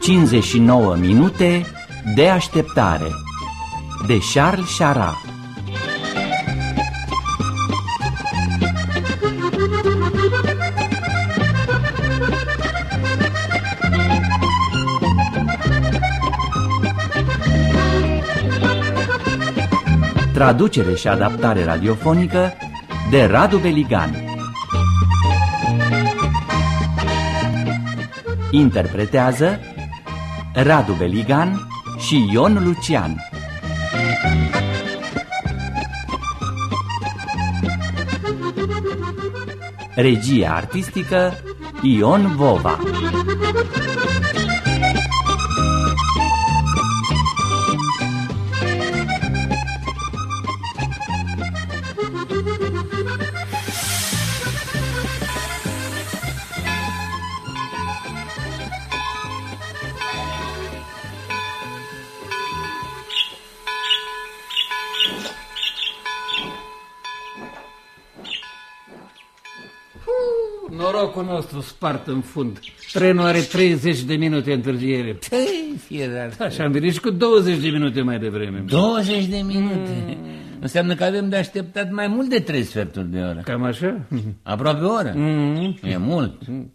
Cincizeci minute de așteptare de Charles Chara Traducere și adaptare radiofonică de Radu Beligan Interpretează Radu Beligan și Ion Lucian. Regie artistică Ion Vova nostru spart în fund. Trenul are 30 de minute întârziere. Păi, fierar. Așa am venit și cu 20 de minute mai devreme. 20 de minute? Mm. Înseamnă că avem de așteptat mai mult de 3 sferturi de oră. Cam așa? Aproape o oră. Mm. E mult. Mm.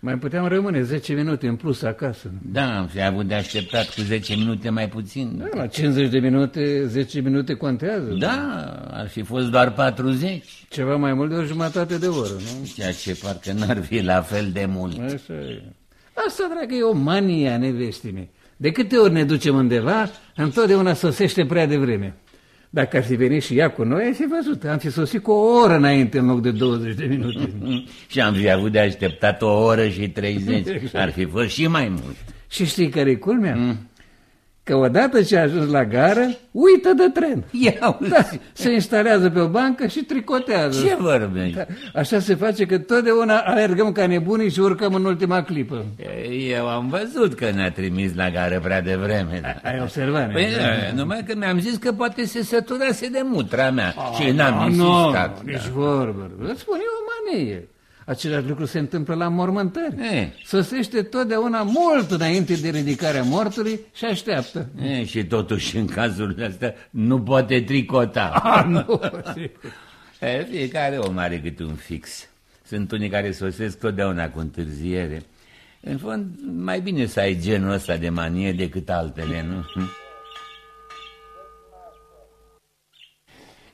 Mai puteam rămâne 10 minute în plus acasă. Da, am fi avut de așteptat cu 10 minute mai puțin. Da, la 50 de minute, 10 minute contează. Da, ar fi fost doar 40. Ceva mai mult de o jumătate de oră, nu? Ceea ce parcă n-ar fi la fel de mult. Așa e. Asta, dragă, e o manie a nevestii De câte ori ne ducem undeva, întotdeauna sosește prea devreme. Dacă ar fi venit și ea cu noi, ai fi văzut, am fi sosit cu o oră înainte în loc de 20 de minute. și am fi avut de așteptat o oră și 30, exact. ar fi fost și mai mult. Și știi care e culmea? Mm că odată ce a ajuns la gară, uită de tren. Ia da, se instalează pe o bancă și tricotează. Ce vorbești? Da, așa se face că totdeauna alergăm ca nebunii și urcăm în ultima clipă. Eu am văzut că ne-a trimis la gară prea devreme. Da. Ai observat? Păi, da, numai că mi-am zis că poate se săturase de mutra mea oh, și n-am insistat. Nu, nici vorbă. Îți spun eu o manie. Același lucru se întâmplă la mormântări. E. Sosește totdeauna mult înainte de ridicarea mortului și așteaptă. E, și totuși în cazul ăsta nu poate tricota. A, nu. e, fiecare om are câte un fix. Sunt unii care sosesc totdeauna cu întârziere. În fond, mai bine să ai genul ăsta de manie decât altele, nu?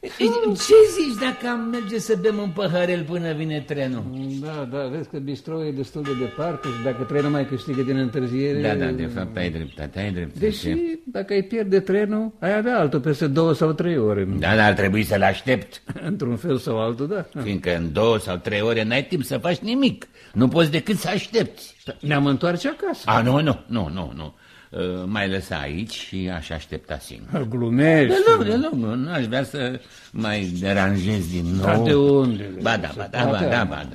Ce zici dacă am merge să bem un păhărel până vine trenul? Da, da, vezi că bistrou e destul de departe și dacă trenul mai câștigă din întârziere... Da, da, de fapt ai dreptate, ai dreptate. Deși dacă ai pierde trenul, ai avea altul peste două sau trei ore. Da, dar ar trebui să-l aștept. Într-un fel sau altul, da. Fiindcă în două sau trei ore n-ai timp să faci nimic. Nu poți decât să aștepți. Ne-am întoarce acasă. A, nu, nu, nu, nu, nu. Uh, mai lăsa aici și aș aștepta singur. Glumești. Deloc, deloc, nu aș vrea să mai deranjez din nou. Dar de unde? Ba da, ba da, ba da, ba da, ba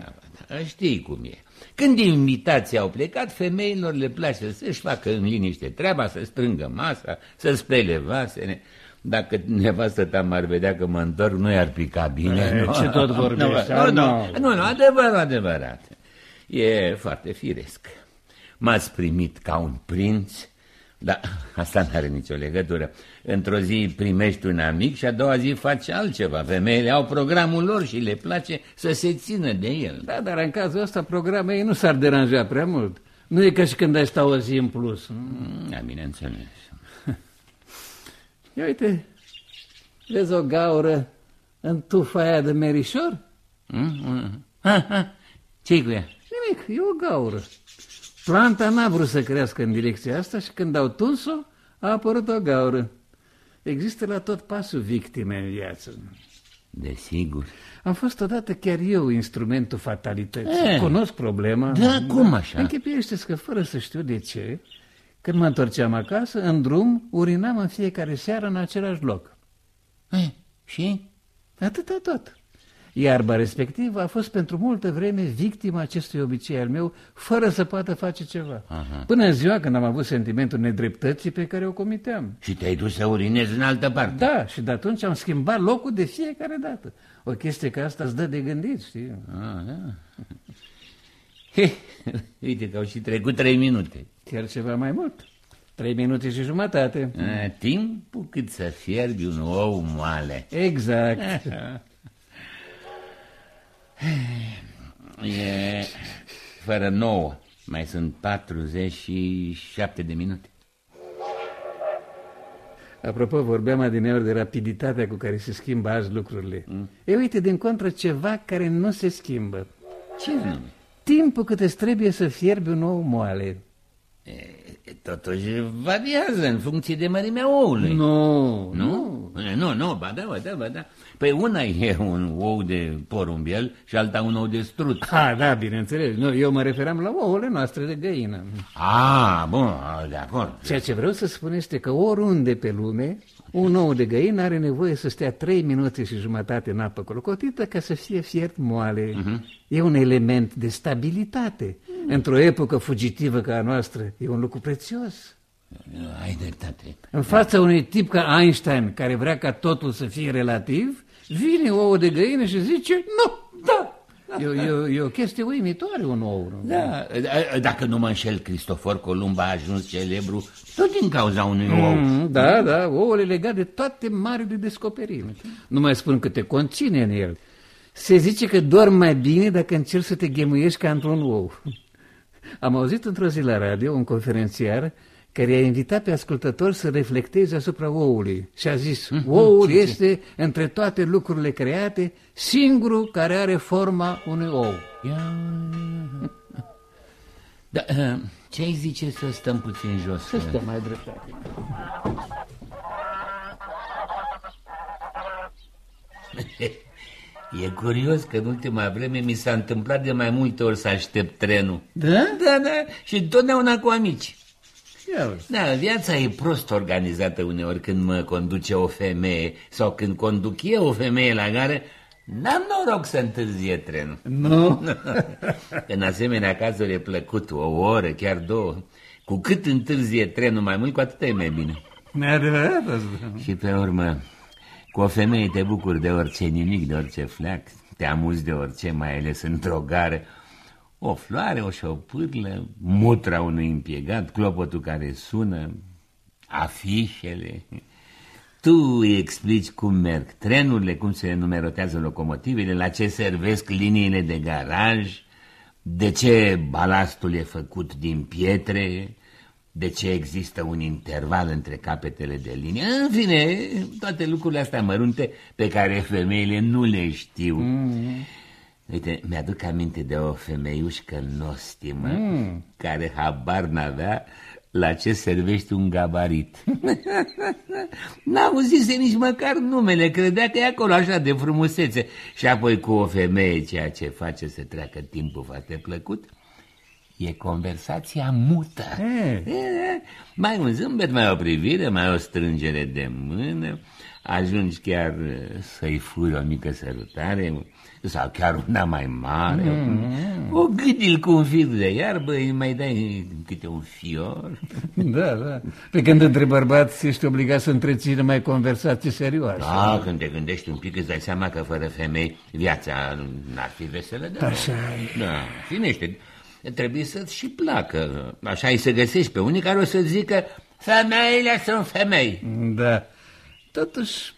da. Știi cum e. Când invitații au plecat, femeilor le place să-și facă în liniște treaba, să strângă masa, să spele vasele. Dacă nevastă ta m-ar vedea că mă întorc, nu i-ar pica bine. E, nu? Ce tot vorbești? Nu, nu, nu, nu, adevărat, adevărat. E foarte firesc. M-ați primit ca un prinț, da, asta nu are nicio legătură. Într-o zi primești un amic și a doua zi faci altceva. Femeile au programul lor și le place să se țină de el. Da, dar în cazul ăsta programul ei nu s-ar deranja prea mult. Nu e ca și când ai sta o zi în plus. Mm, da, bineînțeles. Ia uite, vezi o gaură în tufa aia de merișor? Mm? Mm. Ce-i cu ea? Nimic, e o gaură. Planta n-a vrut să crească în direcția asta și când au tuns-o, a apărut o gaură. Există la tot pasul victime în viață. Desigur. Am fost odată chiar eu instrumentul fatalității. E, Cunosc problema. Da, cum așa? închipiește că fără să știu de ce, când mă întorceam acasă, în drum, urinam în fiecare seară în același loc. E, și? Atâta tot. Iarba respectivă a fost pentru multă vreme victima acestui obicei al meu, fără să poată face ceva. Aha. Până în ziua când am avut sentimentul nedreptății pe care o comiteam. Și te-ai dus să urinezi în altă parte? Da, și de atunci am schimbat locul de fiecare dată. O chestie ca asta îți dă de gândit, știi? Ah, da. Uite că au și trecut trei minute. Chiar ceva mai mult. Trei minute și jumătate. A, timpul cât să fierbi un ou moale. Exact. e fără nouă. Mai sunt 47 de minute. Apropo, vorbeam adineori de rapiditatea cu care se schimbă azi lucrurile. Mm. E, uite, din contră, ceva care nu se schimbă. Ce nume? Timpul cât îți trebuie să fierbi un ou moale. E, totuși variază în funcție de mărimea oului. Nu, nu. Nu, nu, ba da, ba da, ba da. Păi una e un ou de porumbel și alta un ou de strut. Ah, da, bineînțeles. Nu, eu mă referam la ouăle noastre de găină. Ah, bun, de acord. Ceea ce vreau să spun este că oriunde pe lume, un ou de găină are nevoie să stea trei minute și jumătate în apă colocotită ca să fie fiert moale. Uh mhm. -huh. E un element de stabilitate. Mm. Într-o epocă fugitivă ca a noastră, e un lucru prețios. Ai dreptate. În fața unui tip ca Einstein, care vrea ca totul să fie relativ, Vine ouă de găină și zice, nu, da. E, e, e o chestie uimitoare un ou. Nu? Da, dacă nu mă înșel, Cristofor Columb a ajuns celebru tot din cauza unui ou. Mm, da, da, ouăle legat de toate marile descoperiri. Nu mai spun că te conține în el. Se zice că dorm mai bine dacă încerci să te ghemuiești ca într-un ou. Am auzit într-o zi la radio un conferențiar care a invitat pe ascultători să reflecteze asupra oului și a zis, mm -hmm. oul este, între toate lucrurile create, singurul care are forma unui ou. Ia... Da, uh, ce ai zice să stăm puțin jos? Să stăm mai dreptate. E curios că în ultima vreme mi s-a întâmplat de mai multe ori să aștept trenul. Da? Da, da, și întotdeauna cu amici. Da, viața e prost organizată uneori când mă conduce o femeie sau când conduc eu o femeie la gară, N-am noroc să întârzie trenul. Nu? în asemenea cazuri e plăcut o oră, chiar două. Cu cât întârzie trenul mai mult, cu atât e mai bine. Neadevărat Și pe urmă, cu o femeie te bucuri de orice nimic, de orice fleac, te amuzi de orice, mai ales într-o gară, o floare, o șopârlă, mutra unui împiegat, clopotul care sună, afișele. Tu îi explici cum merg trenurile, cum se numerotează locomotivele, la ce servesc liniile de garaj, de ce balastul e făcut din pietre, de ce există un interval între capetele de linie. În fine, toate lucrurile astea mărunte pe care femeile nu le știu. Mm -hmm. Uite, mi-aduc aminte de o femeiușcă nostimă mm. care habar n-avea la ce servește un gabarit. N-auzise nici măcar numele, credea că e acolo așa de frumusețe. Și apoi cu o femeie, ceea ce face să treacă timpul foarte plăcut, e conversația mută. E. E, mai un zâmbet, mai o privire, mai o strângere de mână, ajungi chiar să-i furi o mică sărutare sau chiar una mai mare, mm, o gâdil cu un fir de iarbă, îi mai dai câte un fior. Da, da. Pe când între bărbați ești obligat să întrețină mai conversații serioase. Da, când te gândești un pic îți dai seama că fără femei viața n-ar fi veselă de Așa e. Da, finește, trebuie să-ți și placă. Așa ai să găsești pe unii care o să zică femeile sunt femei. Da, totuși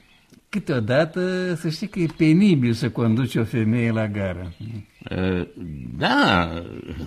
Câteodată să știi că e penibil să conduci o femeie la gară. Da,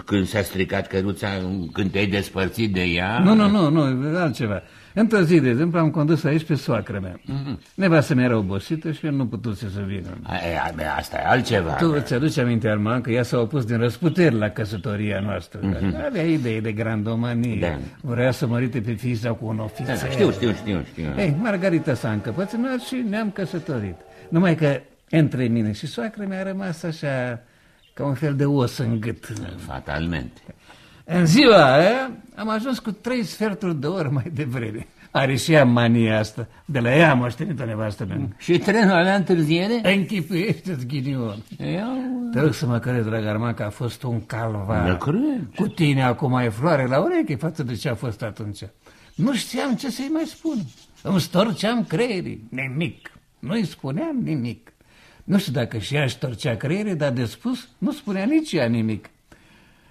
când s-a stricat căruța, când te-ai despărțit de ea... Nu, nu, nu, nu, altceva. Într-o zi, de exemplu, am condus aici pe soacră mea. Mm-hmm. Nevastă mea era obosită și eu nu putuse să vină. A, a, asta e altceva. Tu îți aduci aminte, Arman, că ea s-a opus din răsputeri la căsătoria noastră. Mm-hmm. Avea idei de grandomanie. Da. Vrea să mărite pe fiița cu un ofițer. Da, știu, știu, știu, știu. Ei, Margarita s-a încăpățânat și ne-am căsătorit. Numai că între mine și soacră mi-a rămas așa ca un fel de os în gât. Fatalmente. În ziua aia am ajuns cu trei sferturi de oră mai devreme. Are și ea mania asta. De la ea am moștenit-o nevastă mea. Și trenul avea întârziere? Închipuiește-ți ghinion. Iau... Te rog să mă crezi, drag Arman, că a fost un calvar. Mă cred. Cu tine acum e floare la ureche față de ce a fost atunci. Nu știam ce să-i mai spun. Îmi storceam creierii. Nimic. Nu-i spuneam nimic. Nu știu dacă și ea își torcea creierii, dar de spus nu spunea nici ea nimic.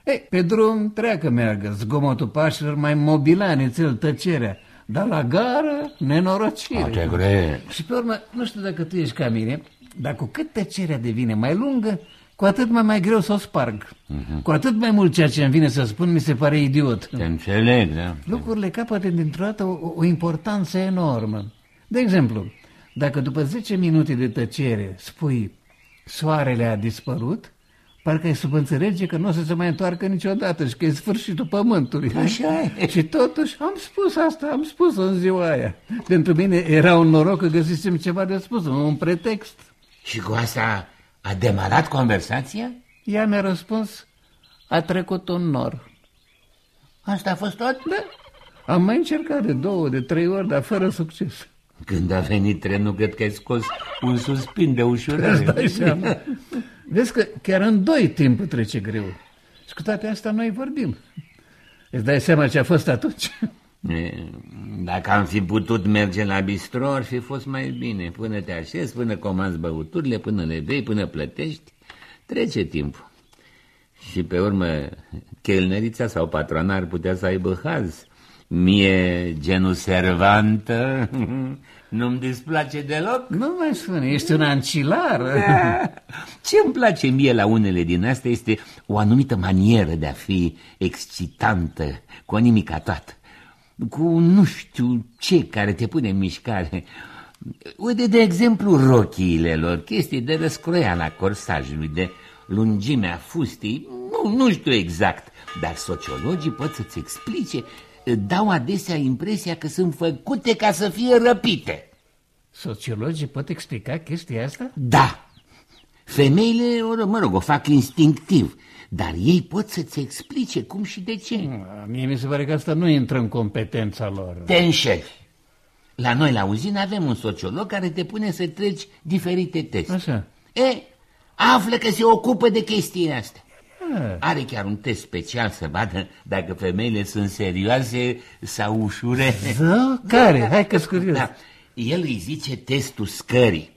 Ei, pe drum treacă meargă, zgomotul pașilor mai mobila nițel tăcerea, dar la gară, nenorocire. te cred. Și pe urmă, nu știu dacă tu ești ca mine, dar cu cât tăcerea devine mai lungă, cu atât mai mai greu să o sparg. Uh-huh. Cu atât mai mult ceea ce îmi vine să spun mi se pare idiot. Te înțeleg, da? Lucrurile capătă dintr-o dată o, o importanță enormă. De exemplu, dacă după 10 minute de tăcere spui soarele a dispărut, parcă ai subînțelege că nu o să se mai întoarcă niciodată și că e sfârșitul pământului. Așa e. Și totuși am spus asta, am spus în ziua aia. Pentru mine era un noroc că găsisem ceva de spus, un pretext. Și cu asta a demarat conversația? Ea mi-a răspuns, a trecut un nor. Asta a fost tot? Da, am mai încercat de două, de trei ori, dar fără succes. Când a venit trenul, cred că ai scos un suspin de Îți ușurare. dai seama. Vezi că chiar în doi timpul trece greu. Și cu toate astea noi vorbim. Îți dai seama ce a fost atunci? E, Dacă am fi putut merge la bistro, ar fi fost mai bine. Până te așezi, până comanzi băuturile, până le bei, până plătești, trece timpul. Și pe urmă, chelnerița sau patrona ar putea să aibă haz. Mie, genul servantă, nu-mi displace deloc. Nu mai spune, ești un ancilar. Ce îmi place mie la unele din astea este o anumită manieră de a fi excitantă, cu o nimica toată, cu nu știu ce care te pune în mișcare. Uite, de exemplu, rochiile lor, chestii de răscroiala corsajului, de lungimea fustei, nu, nu știu exact, dar sociologii pot să-ți explice, dau adesea impresia că sunt făcute ca să fie răpite. Sociologii pot explica chestia asta? Da, femeile, o, mă rog, o fac instinctiv, dar ei pot să-ți explice cum și de ce. A, Mie mi se pare că asta nu intră în competența lor. Te înșeli. La noi, la uzină, avem un sociolog care te pune să treci diferite teste. Așa. E, află că se ocupă de chestiile astea. A, Are chiar un test special să vadă dacă femeile sunt serioase sau ușure. Da? Care? Hai că curios. Da. El îi zice testul scării.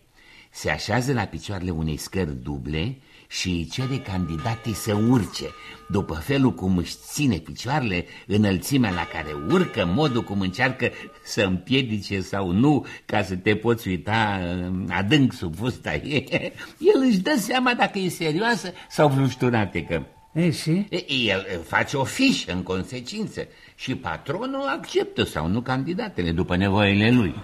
Se așează la picioarele unei scări duble și îi cere candidatei să urce. După felul cum își ține picioarele, înălțimea la care urcă, modul cum încearcă să împiedice sau nu, ca să te poți uita uh, adânc sub fusta ei, el își dă seama dacă e serioasă sau vlușturatecă. E, și? E, El uh, face o fișă în consecință și patronul acceptă sau nu candidatele după nevoile lui.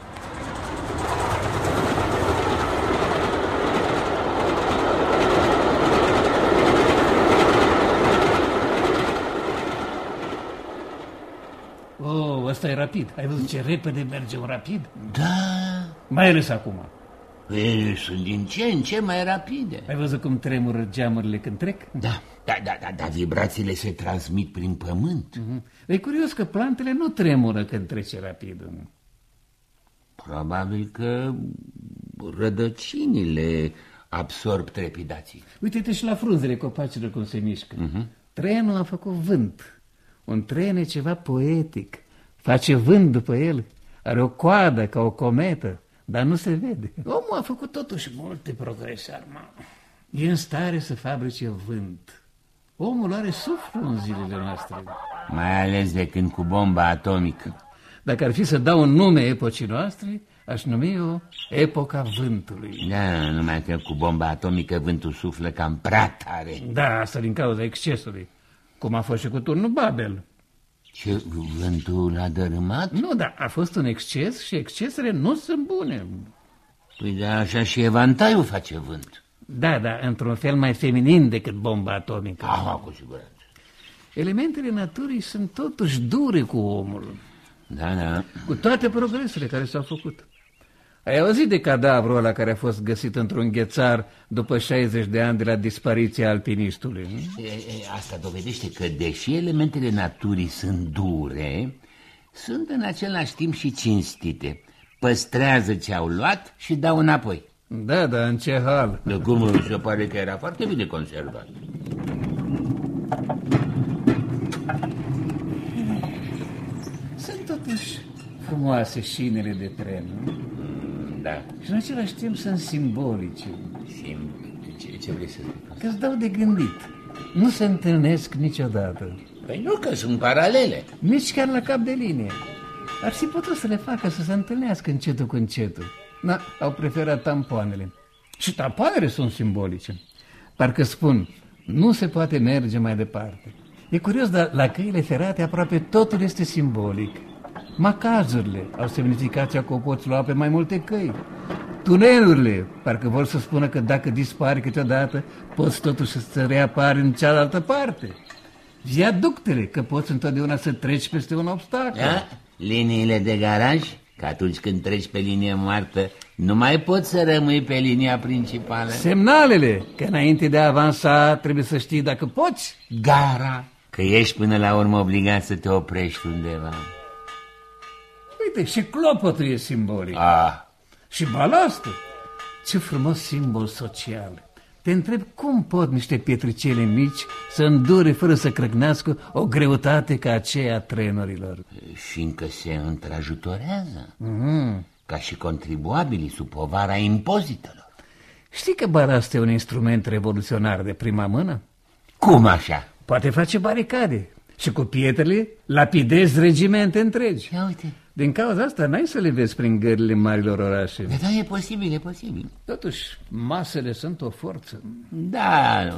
Oh, ăsta e rapid. Ai văzut ce repede merge un rapid? Da, Mai ales acum. e, sunt din ce în ce mai rapide. Ai văzut cum tremură geamurile când trec? Da, da, da, da, da, vibrațiile se transmit prin pământ. Mhm. E curios că plantele nu tremură când trece rapid. Probabil că rădăcinile absorb trepidații. Uite-te și la frunzele copacilor cum se mișcă. Trenul a făcut vânt. Un tren e ceva poetic. Face vânt după el. Are o coadă ca o cometă, dar nu se vede. Omul a făcut totuși multe progrese, Arma. E în stare să fabrice vânt. Omul are suflu în zilele noastre. Mai ales de când cu bomba atomică. Dacă ar fi să dau un nume epocii noastre, aș numi-o epoca vântului. Da, numai că cu bomba atomică vântul suflă cam prea tare. Da, asta din cauza excesului. Cum a fost și cu turnul Babel. Ce vântul a dărâmat? Nu, dar a fost un exces și excesele nu sunt bune. Păi da, așa și evantaiul face vânt. Da, da, într-un fel mai feminin decât bomba atomică. Aha, cu siguranță. Elementele naturii sunt totuși dure cu omul, Da, da. cu toate progresele care s-au făcut. Ai auzit de cadavrul ăla care a fost găsit într-un ghețar după 60 de ani de la dispariția alpinistului? nu? E, e, asta dovedește că, deși elementele naturii sunt dure, sunt în același timp și cinstite. Păstrează ce au luat și dau înapoi. Da, dar în ce hal? De cum mi se pare că era foarte bine conservat. Sunt totuși frumoase șinele de tren, nu? Da, Și în același timp sunt simbolice. simt. Ce, ce vrei să spui? Că îți dau de gândit. Nu se întâlnesc niciodată. Păi nu, că sunt paralele. Nici chiar la cap de linie. Ar fi putut să le facă să se întâlnească încetul cu încetul. Na, au preferat tampoanele. Și tampoanele sunt simbolice. Parcă spun, nu se poate merge mai departe. E curios, dar la căile ferate aproape totul este simbolic. Macazurile au semnificația că o poți lua pe mai multe căi. Tunelurile, parcă vor să spună că dacă dispari câteodată, poți totuși să reapari în cealaltă parte. Viaductele, că poți întotdeauna să treci peste un obstacol. Da? Liniile de garaj, că atunci când treci pe linie moartă, nu mai poți să rămâi pe linia principală. Semnalele, că înainte de a avansa trebuie să știi dacă poți. Gara, că ești până la urmă obligat să te oprești undeva. Uite, și clopotul e simbolic. Ah, Și balastul. Ce frumos simbol social. Te întreb cum pot niște pietricele mici să îndure fără să crăgnească o greutate ca aceea a trenurilor. fiindcă se întrajutorează, Mm. ca și contribuabilii sub povara impozitelor. Știi că balastul e un instrument revoluționar de prima mână? Cum așa? Poate face baricade și cu pietrele lapidezi regimente întregi. Ia uite, Din cauza asta n-ai să le vezi prin gările marilor orașe. da, da, e posibil, e posibil. Totuși, masele sunt o forță. Da,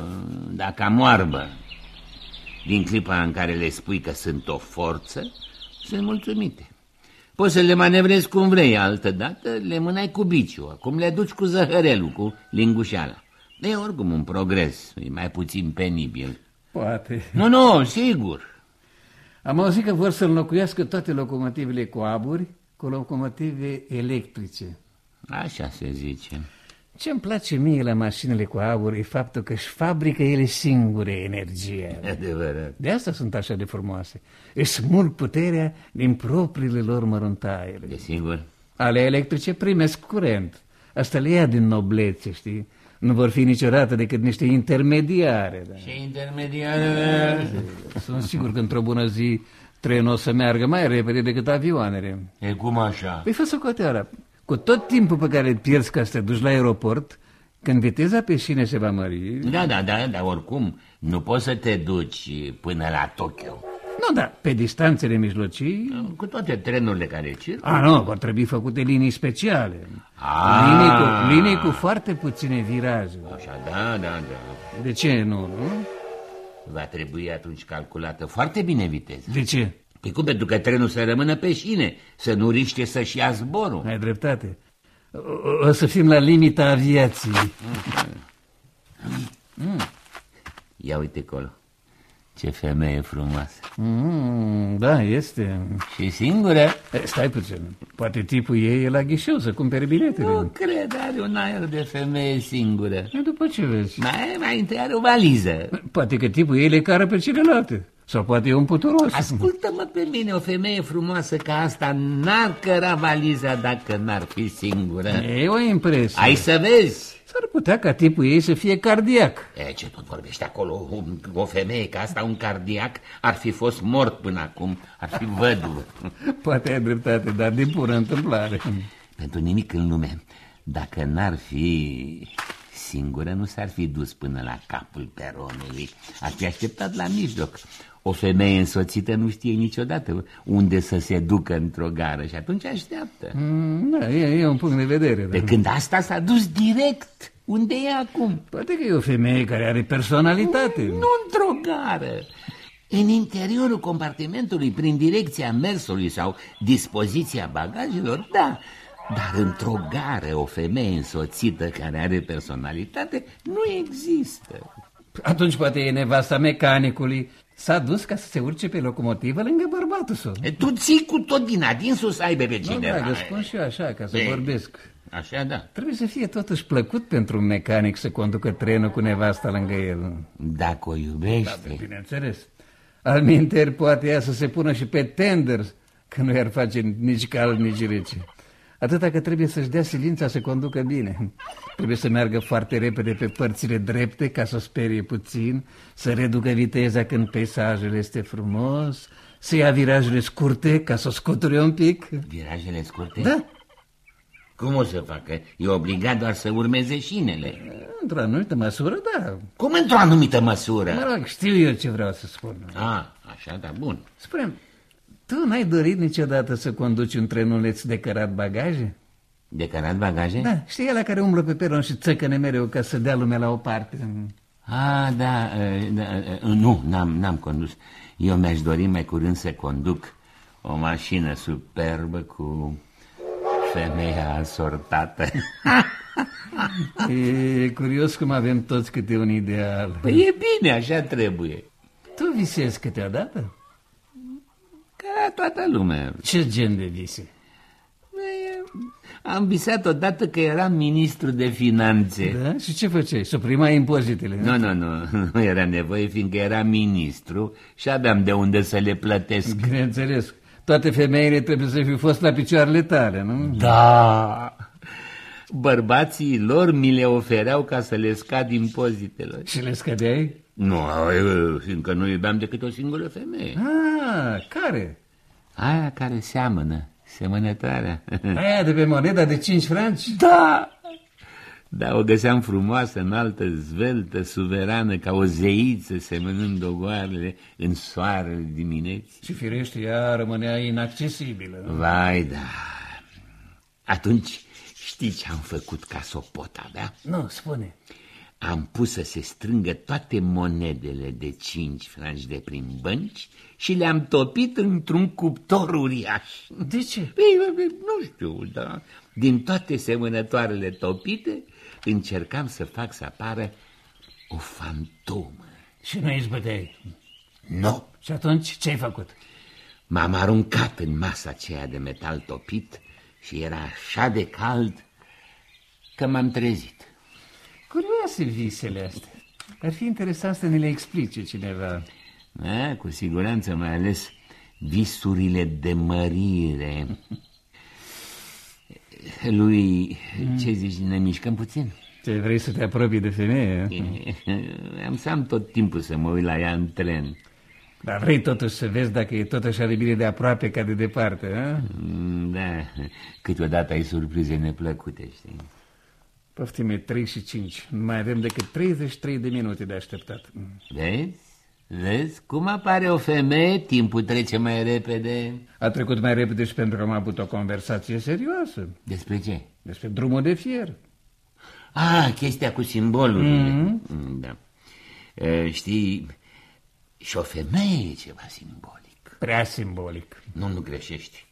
da, ca moarbă. Din clipa în care le spui că sunt o forță, sunt mulțumite. Poți să le manevrezi cum vrei, altă dată le mânai cu biciu, acum le duci cu zăhărelul, cu lingușeala. E oricum un progres, e mai puțin penibil. Poate. Nu, nu, sigur. Am auzit că vor să înlocuiască toate locomotivele cu aburi cu locomotive electrice. Așa se zice. Ce îmi place mie la mașinile cu aburi e faptul că își fabrică ele singure energia. Adevărat. De asta sunt așa de frumoase. Își smulg puterea din propriile lor măruntaiele. E sigur. Ale electrice primesc curent. Asta le ia din noblețe, știi? Nu vor fi niciodată decât niște intermediare. Da. Și intermediarele... Sunt sigur că într-o bună zi trenul o să meargă mai repede decât avioanele. E cum așa? Păi fă socoteala. Cu tot timpul pe care îl pierzi ca să te duci la aeroport, când viteza pe șine se va mări... Da, da, da, dar oricum nu poți să te duci până la Tokyo. Nu, da, pe distanțele mijlocii... Cu toate trenurile care circulă. A, nu, vor trebui făcute linii speciale. Ah. Linii cu, linii cu foarte puține viraje. Așa, da, da, da. De ce nu, nu? Va trebui atunci calculată foarte bine viteza. De ce? Păi cum, pentru că trenul să rămână pe șine, să nu riște să-și ia zborul. Ai dreptate. O, o să fim la limita aviației. Ia uite acolo. Ce femeie frumoasă. Mm, da, este. Și singură? E, stai puțin. Poate tipul ei e la ghișeu să cumpere biletele. Nu cred, are un aer de femeie singură. E, După ce vezi? Mai, mai întâi are o valiză. Poate că tipul ei le cară pe celelalte. Sau poate e un puturos. Ascultă-mă pe mine, o femeie frumoasă ca asta n-ar căra valiza dacă n-ar fi singură. E o impresie. Ai să vezi. S-ar putea ca tipul ei să fie cardiac. E, ce tot vorbește acolo? O, o femeie ca asta, un cardiac, ar fi fost mort până acum, ar fi văduvă. Poate ai dreptate, dar din pură întâmplare. Pentru nimic în lume, dacă n-ar fi singură, nu s-ar fi dus până la capul peronului. Ar fi așteptat la mijloc. O femeie însoțită nu știe niciodată unde să se ducă într-o gară și atunci așteaptă. Mm, Da, e, e un punct de vedere. Pe Da. când asta s-a dus direct. Unde e acum? Poate că e o femeie care are personalitate. Nu într-o gară. În interiorul compartimentului, prin direcția mersului sau dispoziția bagajelor, da. Dar într-o gară, o femeie însoțită care are personalitate nu există. Atunci poate e nevasta mecanicului. S-a dus ca să se urce pe locomotivă lângă bărbatul său. E, Tu ții cu tot din adinsul să aibă pe Nu, cineva. dragă, spun și eu așa, ca să Ei. vorbesc. Așa, da. Trebuie să fie totuși plăcut pentru un mecanic să conducă trenul cu nevasta lângă el. Dacă o iubește. Bineînțeles. Al minteri poate ea să se pună și pe tender că nu i-ar face nici cald, nici rece. Atâta că trebuie să-și dea silința să conducă bine. Trebuie să meargă foarte repede pe părțile drepte ca să o sperie puțin, să reducă viteza când peisajul este frumos, să ia virajele scurte ca să o scuture un pic. Virajele scurte? Da. Cum o să facă? E obligat doar să urmeze șinele. Într-o anumită măsură, da. Cum într-o anumită măsură? Mă rog, știu eu ce vreau să spun. A, așa, da, bun. spune tu n-ai dorit niciodată să conduci un trenuleț de cărat bagaje? De cărat bagaje? Da, știi ăla care umblă pe peron și țăcăne mereu ca să dea lumea la o parte. A, da, da nu, n-am condus. Eu mi-aș dori mai curând să conduc o mașină superbă cu femeia asortată. e curios cum avem toți câte un ideal. Păi e bine, așa trebuie. Tu visezi câteodată? Ca toată lumea. Ce gen de vise? Am visat odată că eram ministru de finanțe. Da? Și ce făceai? Suprima impozitele? Nu, nu, nu. Nu era nevoie, fiindcă era ministru și aveam de unde să le plătesc. Bineînțeles. Toate femeile trebuie să fi fost la picioarele tale, nu? Da. Bărbații lor mi le ofereau ca să le scad impozitele. Și le scădeai? Nu, fiindcă nu iubeam decât o singură femeie. Ah, care? Aia care seamănă, semănătoarea. Aia de pe moneda de 5 franci? Da! Da, o găseam frumoasă, înaltă, zveltă, suverană, ca o zeiță semănând ogoarele în soarele dimineții. Și firește, ea rămânea inaccesibilă. Nu? Vai, da. Atunci știi ce am făcut ca să o pot avea? Nu, spune. Am pus să se strângă toate monedele de cinci franci de prin bănci și le-am topit într-un cuptor uriaș. De ce? Ei, nu știu, dar din toate semănătoarele topite încercam să fac să apară o fantomă. Și nu izbăteai? Nu. Și atunci ce ai făcut? M-am aruncat în masa aceea de metal topit și era așa de cald că m-am trezit. Curioase visele astea. Ar fi interesant să ne le explice cineva. Da, cu siguranță, mai ales visurile de mărire. Lui, ce zici, ne mișcăm puțin? Ce, vrei să te apropii de femeie? Am să am tot timpul să mă uit la ea în tren. Dar vrei totuși să vezi dacă e tot așa de bine de aproape ca de departe, a? Da, câteodată ai surprize neplăcute, știi? Poftime 3 și 5. Nu mai avem decât 33 de minute de așteptat. Vezi? Vezi? Cum apare o femeie, timpul trece mai repede. A trecut mai repede și pentru că am avut o conversație serioasă. Despre ce? Despre drumul de fier. Ah, chestia cu simbolul. Mm -hmm. Da. E, știi, și o femeie e ceva simbolic. Prea simbolic. Nu, nu greșești.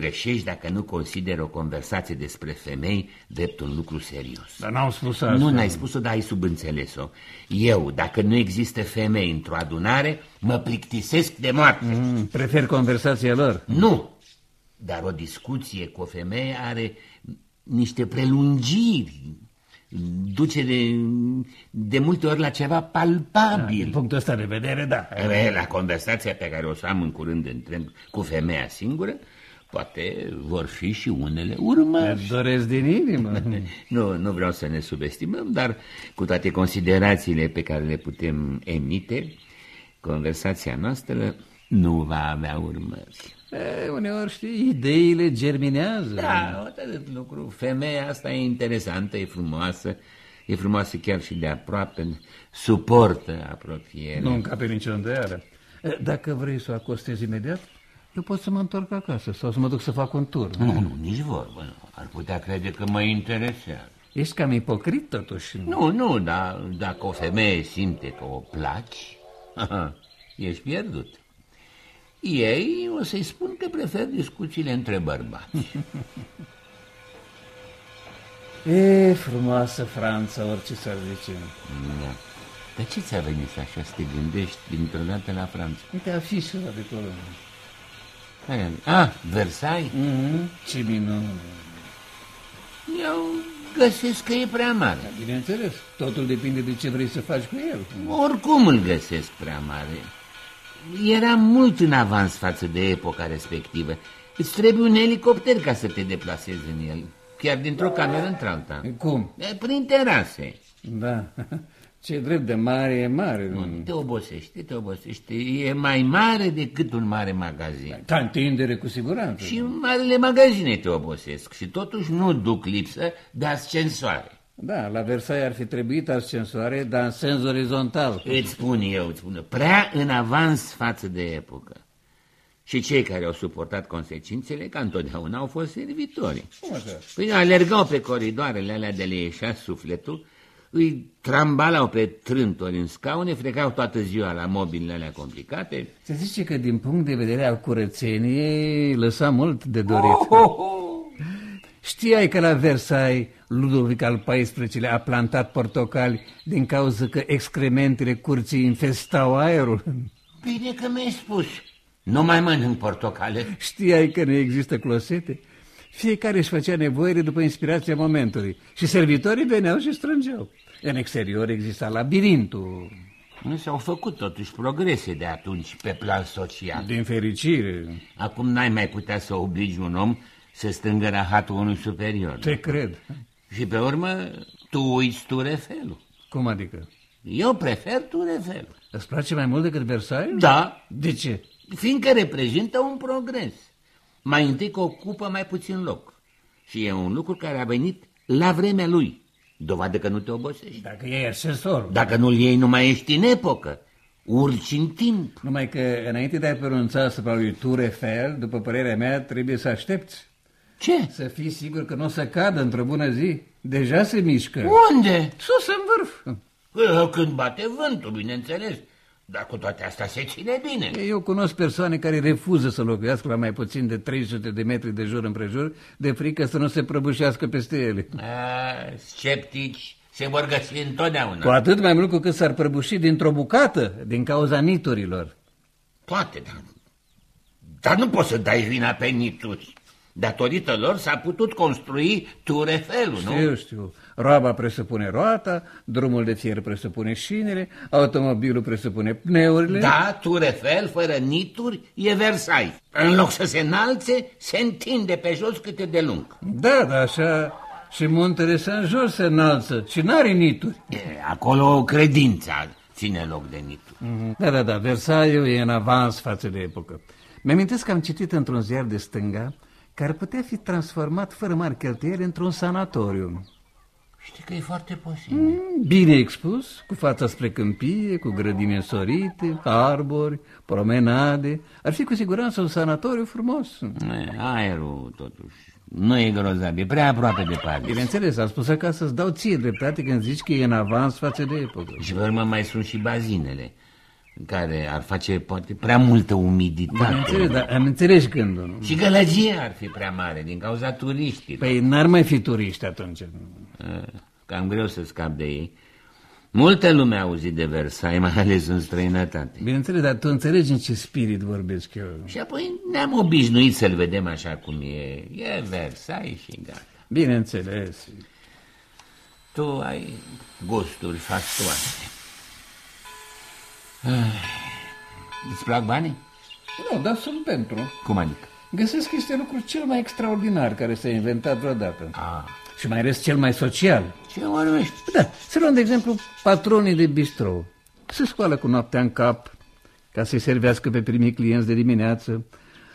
Greșești dacă nu consider o conversație despre femei drept un lucru serios. Dar n-am spus asta. Nu, n-ai spus-o, dar ai subînțeles-o. Eu, dacă nu există femei într-o adunare, mă plictisesc de moarte. Mm, prefer conversația lor. Nu, dar o discuție cu o femeie are niște prelungiri, duce de, de multe ori la ceva palpabil. Da, din punctul ăsta de vedere, da. E, la conversația pe care o să am în curând între, cu femeia singură, Poate vor fi și unele urmări. Doresc din inimă. nu, nu vreau să ne subestimăm, dar cu toate considerațiile pe care le putem emite, conversația noastră nu va avea urmări. E, uneori, știi, ideile germinează. Da, atât lucru. Femeia asta e interesantă, e frumoasă, e frumoasă chiar și de aproape, suportă apropierea. Nu încape nicio îndoială. Dacă vrei să o acostezi imediat, eu pot să mă întorc acasă sau să mă duc să fac un tur. Nu, nu, nici vorbă. Nu. Ar putea crede că mă interesează. Ești cam ipocrit totuși. Nu, nu, dar dacă o femeie simte că o placi, ești pierdut. Ei o să-i spun că prefer discuțiile între bărbați. e frumoasă Franța, orice s-ar zice. Da. Dar ce ți-a venit așa să te gândești dintr-o dată la Franța? Uite afișul de acolo. Ah, Versailles? Mm -hmm. Ce minune! Eu găsesc că e prea mare. Da, bineînțeles, totul depinde de ce vrei să faci cu el. Oricum îl găsesc prea mare. Era mult în avans față de epoca respectivă. Îți trebuie un elicopter ca să te deplasezi în el, chiar dintr-o cameră într-alta. Cum? E, Prin terase. Da. Ce drept de mare e mare. Te obosește, te obosește. E mai mare decât un mare magazin. Ca întindere cu siguranță. Și marele magazine te obosesc și totuși nu duc lipsă de ascensoare. Da, la Versailles ar fi trebuit ascensoare, dar în sens orizontal. Îți spun eu, îți spun eu, prea în avans față de epocă. Și cei care au suportat consecințele, ca întotdeauna, au fost servitori. Cum așa? Păi alergau pe coridoarele alea de le ieșea sufletul, îi trambalau pe trântori în scaune, frecau toată ziua la mobilele alea complicate. Se zice că din punct de vedere al curățeniei lăsa mult de dorit. Oh, oh, oh. Știai că la Versailles Ludovic al XIV-lea a plantat portocali din cauza că excrementele curții infestau aerul? Bine că mi-ai spus. Nu mai mănânc portocale. Știai că nu există closete? Fiecare își făcea nevoile după inspirația momentului și servitorii veneau și strângeau. În exterior exista labirintul. Nu s-au făcut totuși progrese de atunci pe plan social. Din fericire, Acum n-ai mai putea să obligi un om să strângă rahatul unui superior. te cred. Și pe urmă, tu uiți Turefelul. Cum adică? Eu prefer Turefelul. Îți place mai mult decât Versailles? Da, De ce? fiindcă reprezintă un progres. Mai întâi că ocupă mai puțin loc. Și e un lucru care a venit la vremea lui. Dovadă că nu te obosești. Dacă e ascensorul. Dacă nu-l iei, nu mai ești în epocă. Urci în timp. Numai că înainte de a pronunța asupra lui Tour Eiffel, după părerea mea, trebuie să aștepți. Ce? Să fii sigur că nu o să cadă într-o bună zi. Deja se mișcă. Unde? Sus în vârf. Când bate vântul, bineînțeles. Dar cu toate astea se ține bine. Eu cunosc persoane care refuză să locuiască la mai puțin de 300 de metri de jur împrejur, de frică să nu se prăbușească peste ele. A, sceptici se vor găsi întotdeauna. Cu atât mai mult cu cât s-ar prăbuși dintr-o bucată, din cauza niturilor. Poate, dar, dar nu poți să dai vina pe nituri. Datorită lor s-a putut construi Turefelul, nu? Știu, știu. Roaba presupune roata, drumul de fier presupune șinele, automobilul presupune pneurile. Da, Turefel, fără nituri, e Versailles. În loc să se înalțe, se întinde pe jos câte de lung. Da, da, așa și muntele Saint-George se înalță și n-are nituri. E, acolo credința ține loc de nituri. Da, da, da, Versailles e în avans față de epocă. Mi-amintesc că am citit într-un ziar de stânga că ar putea fi transformat fără mari cheltuieli într-un sanatoriu. Știi că e foarte posibil. Mm, Bine expus, cu fața spre câmpie, cu grădini însorite, arbori, promenade. Ar fi cu siguranță un sanatoriu frumos. E, Aerul, totuși, nu e grozav, e prea aproape de Paris. Bineînțeles, am spus ca să-ți dau ție dreptate când zici că e în avans față de epocă. Și pe urmă mai sunt și bazinele, care ar face poate prea multă umiditate. Bineînțeles, dar am înțeles gândul. nu? Și gălăgia ar fi prea mare din cauza turiștilor. Păi n-ar mai fi turiști atunci. E, Cam greu să scap de ei. Multă lume a auzit de Versailles, mai ales în străinătate. Bineînțeles, dar tu înțelegi în ce spirit vorbesc eu. Și apoi ne-am obișnuit să-l vedem așa cum e. E Versailles și gata. Bineînțeles. Tu ai gusturi fastoase. Ah, Îți plac banii? Nu, dar sunt pentru. Cum adică? Găsesc că este lucrul cel mai extraordinar care s-a inventat vreodată. Ah, Și mai ales cel mai social. ce vorbești? Da, să luăm de exemplu patronii de bistrou. Se scoală cu noaptea în cap ca să-i servească pe primii clienți de dimineață,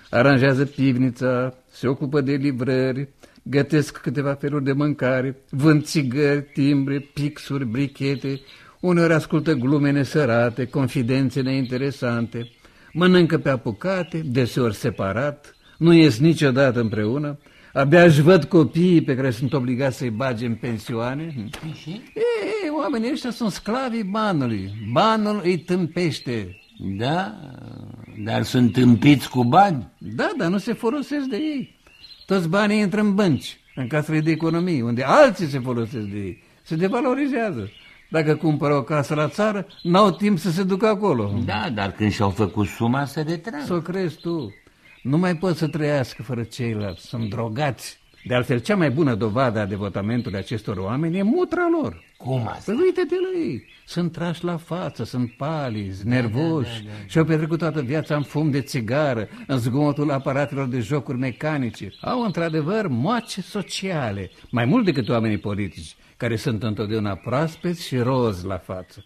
aranjează pivnița, se ocupă de livrări, gătesc câteva feluri de mâncare, vând țigări, timbre, pixuri, brichete, uneori ascultă glume nesărate, confidențe neinteresante, mănâncă pe apucate, deseori separat, nu ies niciodată împreună, abia își văd copiii pe care sunt obligați să-i bage în pensioane. Și? Ei, oamenii ăștia sunt sclavii banului. Banul îi tâmpește. Da, dar sunt împiți cu bani. Da, dar nu se folosesc de ei. Toți banii intră în bănci, în casele de economie, unde alții se folosesc de ei. Se devalorizează. Dacă cumpără o casă la țară, n-au timp să se ducă acolo. Da, dar când și-au făcut suma, se retrag. Să o crezi tu. Nu mai pot să trăiască fără ceilalți. Sunt drogați. De altfel, cea mai bună dovadă a devotamentului acestor oameni e mutra lor. Cum asta? Păi uite-te la ei, sunt trași la față, sunt palizi, nervoși da, da, da, da. și-au petrecut toată viața în fum de țigară, în zgomotul aparatelor de jocuri mecanice. Au într-adevăr moace sociale, mai mult decât oamenii politici, care sunt întotdeauna proaspeți și roz la față.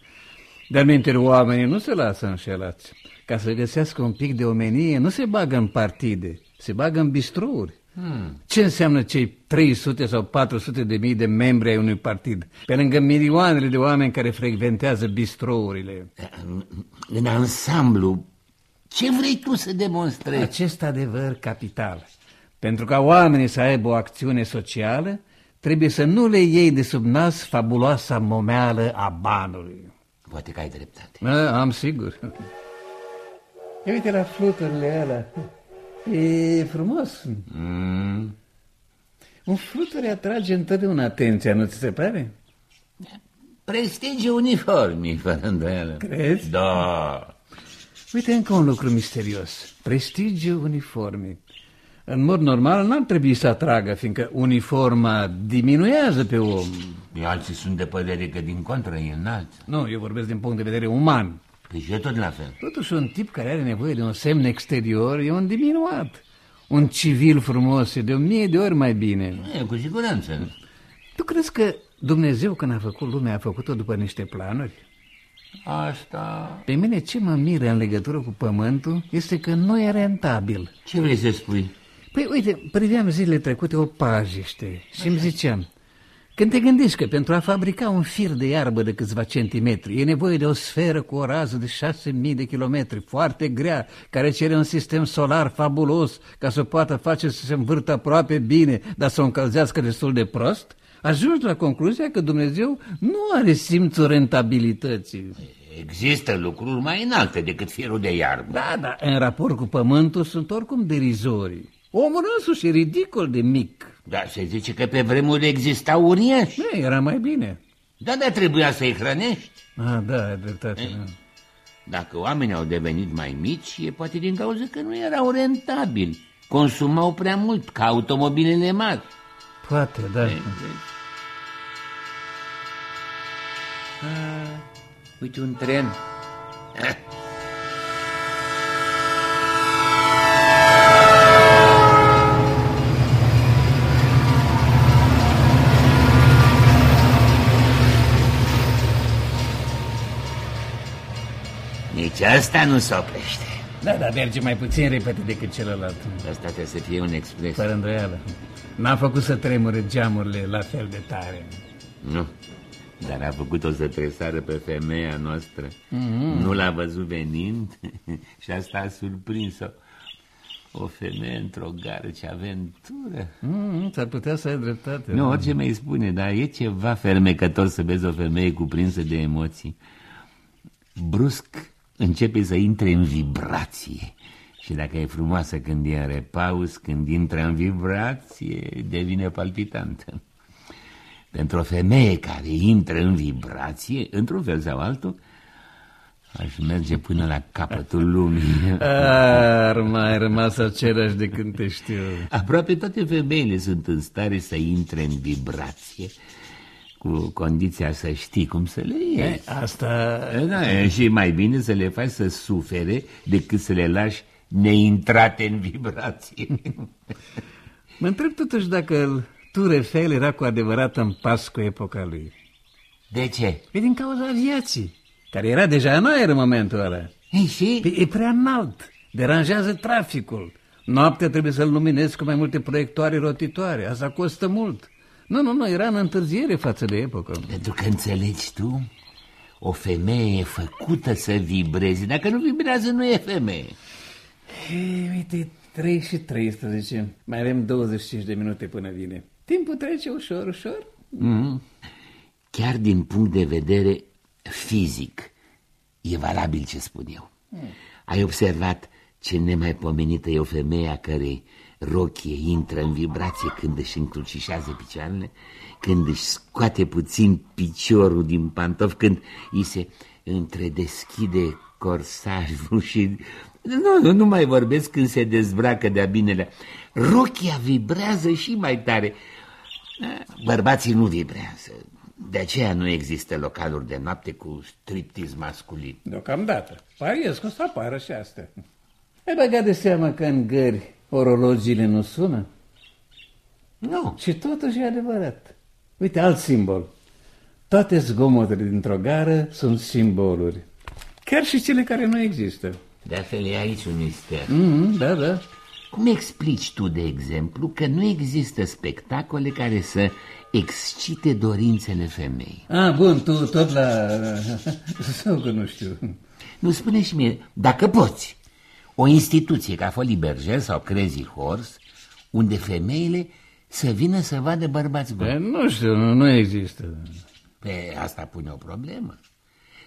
De-al oamenii nu se lasă înșelați. Ca să găsească un pic de omenie, nu se bagă în partide, se bagă în bistrouri. Hmm. Ce înseamnă cei 300 sau 400 de mii de membri ai unui partid? Pe lângă milioanele de oameni care frecventează bistrourile. În ansamblu, ce vrei tu să demonstrezi? Acest adevăr capital. Pentru ca oamenii să aibă o acțiune socială, trebuie să nu le iei de sub nas fabuloasa momeală a banului. Poate că ai dreptate. A, am sigur. Ia uite la fluturile alea. E frumos. Mm. Un fluture atrage întotdeauna atenția, nu ți se pare? Prestigiu uniformi, fără îndoială. Crezi? Da. Uite încă un lucru misterios. Prestigiu uniformi. În mod normal n-ar trebui să atragă, fiindcă uniforma diminuează pe om. Alții sunt de părere că din contră e înalt. Nu, eu vorbesc din punct de vedere uman. Păi și e tot la fel. Totuși un tip care are nevoie de un semn exterior e un diminuat. Un civil frumos e de o mie de ori mai bine. E, cu siguranță. Tu crezi că Dumnezeu când a făcut lumea a făcut-o după niște planuri? Asta... Pe mine ce mă miră în legătură cu pământul este că nu e rentabil. Ce vrei să spui? Păi uite, priveam zilele trecute o pajiște și îmi ziceam, când te gândești că pentru a fabrica un fir de iarbă de câțiva centimetri e nevoie de o sferă cu o rază de șase mii de kilometri, foarte grea, care cere un sistem solar fabulos ca să poată face să se învârtă aproape bine, dar să o încălzească destul de prost, ajungi la concluzia că Dumnezeu nu are simțul rentabilității. Există lucruri mai înalte decât firul de iarbă. Da, da, în raport cu pământul sunt oricum derizorii. Omul însuși e ridicol de mic. Da, se zice că pe vremuri exista uriași. Nu, era mai bine. Da, dar trebuia să-i hrănești. Ah, da, e dreptate. Eh? Da. Dacă oamenii au devenit mai mici, e poate din cauza că nu erau rentabili. Consumau prea mult, ca automobilele mari. Poate, da. E, ah, uite un tren. Eh. Nici asta nu se oprește. Da, da, merge mai puțin repede decât celălalt. Asta trebuie să fie un expres. Fără îndoială. N-a făcut să tremure geamurile la fel de tare. Nu, dar a făcut-o să tresară pe femeia noastră. Mm -hmm. Nu l-a văzut venind și asta a surprins-o. O femeie într-o gară, ce aventură. Mm, s-ar putea să ai dreptate. Nu, orice mai spune, dar e ceva fermecător să vezi o femeie cuprinsă de emoții. Brusc începe să intre în vibrație. Și dacă e frumoasă când e în repaus, când intră în vibrație, devine palpitantă. Pentru o femeie care intră în vibrație, într-un fel sau altul, aș merge până la capătul lumii. Ar mai rămas același de când te știu. Aproape toate femeile sunt în stare să intre în vibrație cu condiția să știi cum să le iei. Asta... Da, e și mai bine să le faci să sufere decât să le lași neintrate în vibrație. Mă întreb totuși dacă tu Eiffel era cu adevărat în pas cu epoca lui. De ce? E din cauza aviației, care era deja în aer în momentul ăla. Ei, și? Păi e prea înalt, deranjează traficul. Noaptea trebuie să-l luminezi cu mai multe proiectoare rotitoare, asta costă mult. Nu, nu, nu, era în întârziere față de epocă. Pentru că înțelegi tu, o femeie e făcută să vibreze. Dacă nu vibrează, nu e femeie. Ei, uite, 3 și 13. Mai avem 25 de minute până vine. Timpul trece ușor, ușor. Mm -hmm. Chiar din punct de vedere fizic, e valabil ce spun eu. Mm. Ai observat ce nemaipomenită e o femeie a cărei rochie intră în vibrație când își încrucișează picioarele, când își scoate puțin piciorul din pantof, când îi se întredeschide corsajul și... Nu, nu mai vorbesc când se dezbracă de-a binele. Rochia vibrează și mai tare. Bărbații nu vibrează. De aceea nu există localuri de noapte cu striptiz masculin. Deocamdată. Pariez că o să apară și astea. Ai băgat de seamă că în gări orologiile nu sună? Nu. Și totuși e adevărat. Uite, alt simbol. Toate zgomotele dintr-o gară sunt simboluri. Chiar și cele care nu există. De altfel e aici un mister. Mm, da, da. Cum explici tu, de exemplu, că nu există spectacole care să excite dorințele femei? Ah, bun, tu tot la... Sau că nu știu. Nu spune și mie, dacă poți, o instituție ca Folie Berger sau Crazy Horse, unde femeile să vină să vadă bărbați Pe, buni. nu știu, nu, nu există. Pe asta pune o problemă.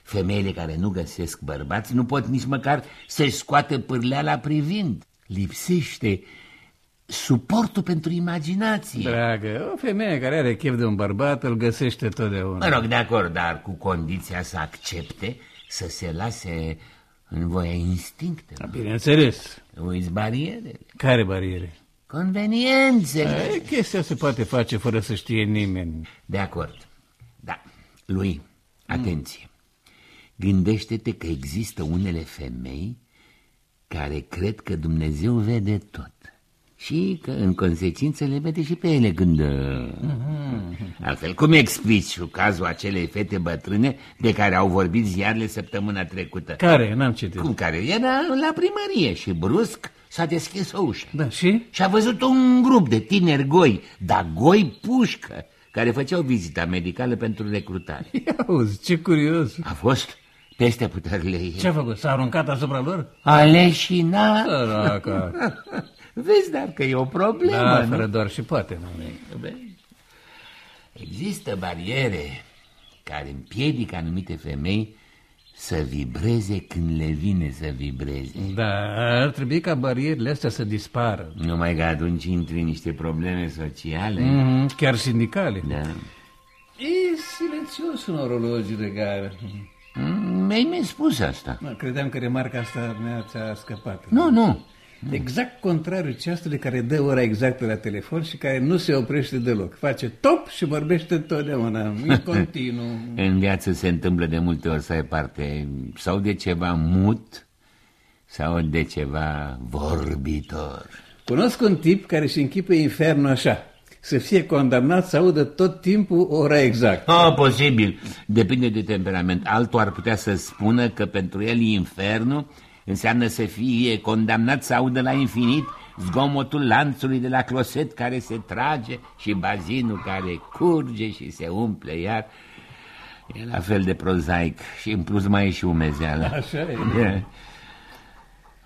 Femeile care nu găsesc bărbați nu pot nici măcar să-și scoată pârleala privind. Lipsește suportul pentru imaginație. Dragă, o femeie care are chef de un bărbat îl găsește totdeauna. Mă rog, de acord, dar cu condiția să accepte să se lase în voia instinctelor. Bineînțeles. Uiți barierele, Care bariere? conveniențele. E, chestia se poate face fără să știe nimeni. De acord. Da. Lui, atenție. Gândește-te că există unele femei care cred că Dumnezeu vede tot. Și că în consecință le vede și pe ele când... Altfel, cum explici cazul acelei fete bătrâne de care au vorbit ziarele săptămâna trecută? Care? N-am citit. Cum care era la primărie și brusc s-a deschis o ușă. Da, și? Și a văzut un grup de tineri goi, dar goi pușcă, care făceau vizita medicală pentru recrutare. Ia auzi, ce curios. A fost peste puterile ei. Ce a făcut? S-a aruncat asupra lor? Aleșina. Săraca. Vezi, dar că e o problemă, Da, nu? fără doar și poate. Nu? Vezi? Există bariere care împiedică anumite femei să vibreze când le vine să vibreze. Da, ar trebui ca barierile astea să dispară. Numai că atunci intri în niște probleme sociale. Mm, chiar sindicale. Da. E silențios un orologii de gară. Mm, Mi-ai mi spus asta. Mă, credeam că remarca asta mea ți-a scăpat. Nu, nu. Exact contrariul ceasului care dă ora exactă la telefon și care nu se oprește deloc. Face top și vorbește întotdeauna, în continuu. În viață se întâmplă de multe ori să ai parte sau de ceva mut sau de ceva vorbitor. Cunosc un tip care și închipe infernul așa, să fie condamnat să audă tot timpul ora exactă. Oh, posibil. Depinde de temperament. Altul ar putea să spună că pentru el infernul înseamnă să fie condamnat să audă la infinit zgomotul lanțului de la closet care se trage și bazinul care curge și se umple iar. E la fel de prozaic și în plus mai e și umezeală. Așa e. E.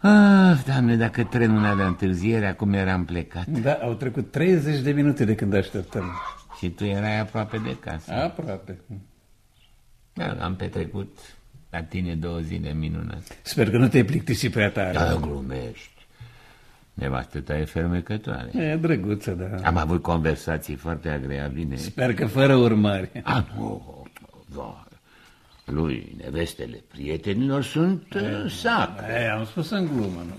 Ah, doamne, dacă trenul nu avea întârziere, acum eram plecat. Da, au trecut 30 de minute de când așteptăm. Și tu erai aproape de casă. Aproape. Da, am petrecut la tine două zile minunate. Sper că nu te-ai plictisit prea tare. Da, glumești. Nevastă ta e fermecătoare. E drăguță, da. Am avut conversații foarte agreabile. Sper că fără urmări. A, nu, da. Lui, nevestele prietenilor sunt uh, sac. E, am spus în glumă, nu?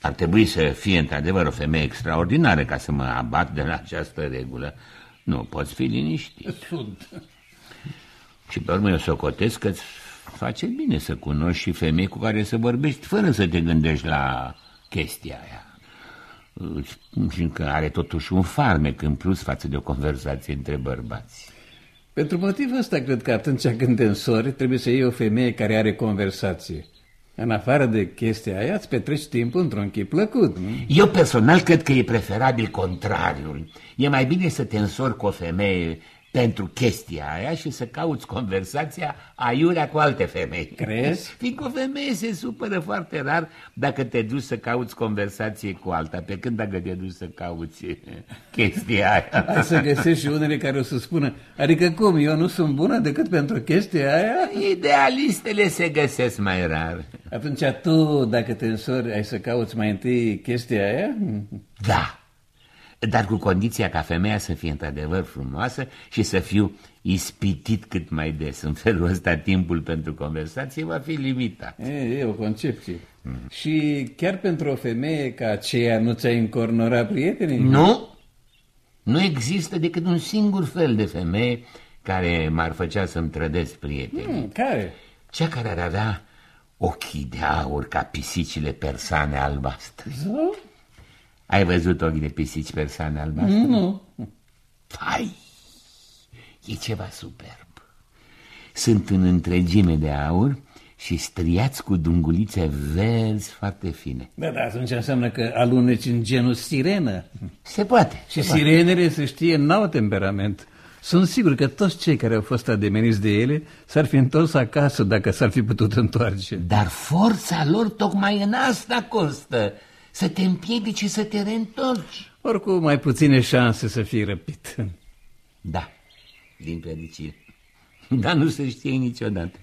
Ar trebui să fie într-adevăr o femeie extraordinară ca să mă abat de la această regulă. Nu, poți fi liniștit. Sunt. Și pe urmă eu socotesc că îți face bine să cunoști și femei cu care să vorbești fără să te gândești la chestia aia. Și că are totuși un farmec în plus față de o conversație între bărbați. Pentru motivul ăsta cred că atunci când te însori trebuie să iei o femeie care are conversație. În afară de chestia aia îți petreci timpul într-un chip plăcut, nu? Eu personal cred că e preferabil contrariul. E mai bine să te însori cu o femeie pentru chestia aia și să cauți conversația aiurea cu alte femei. Crezi? Fiindcă o femeie se supără foarte rar dacă te duci să cauți conversație cu alta, pe când dacă te duci să cauți chestia aia. Hai să găsești și unele care o să spună, adică cum, eu nu sunt bună decât pentru chestia aia? Idealistele se găsesc mai rar. Atunci tu, dacă te însori, ai să cauți mai întâi chestia aia? Da, dar cu condiția ca femeia să fie într-adevăr frumoasă și să fiu ispitit cât mai des. În felul ăsta timpul pentru conversație va fi limitat. E, e o concepție. Și chiar pentru o femeie ca aceea nu ți-ai încornora prietenii? Nu, nu există decât un singur fel de femeie care m-ar făcea să-mi trădesc prietenii. Hmm, care? Cea care ar avea ochii de aur ca pisicile persane albastre. Zău? Ai văzut ochii de pisici persane albastre? Nu. Hai, e ceva superb. Sunt în întregime de aur și striați cu dungulițe verzi foarte fine. Da, da, atunci înseamnă că aluneci în genul sirenă. Se poate. Și se poate. sirenele, să știe, n-au temperament. Sunt sigur că toți cei care au fost ademeniți de ele s-ar fi întors acasă dacă s-ar fi putut întoarce. Dar forța lor tocmai în asta costă, să te împiedici și să te reîntorci. Oricum, mai puține șanse să fii răpit. Da, din fericire. Dar nu se știe niciodată.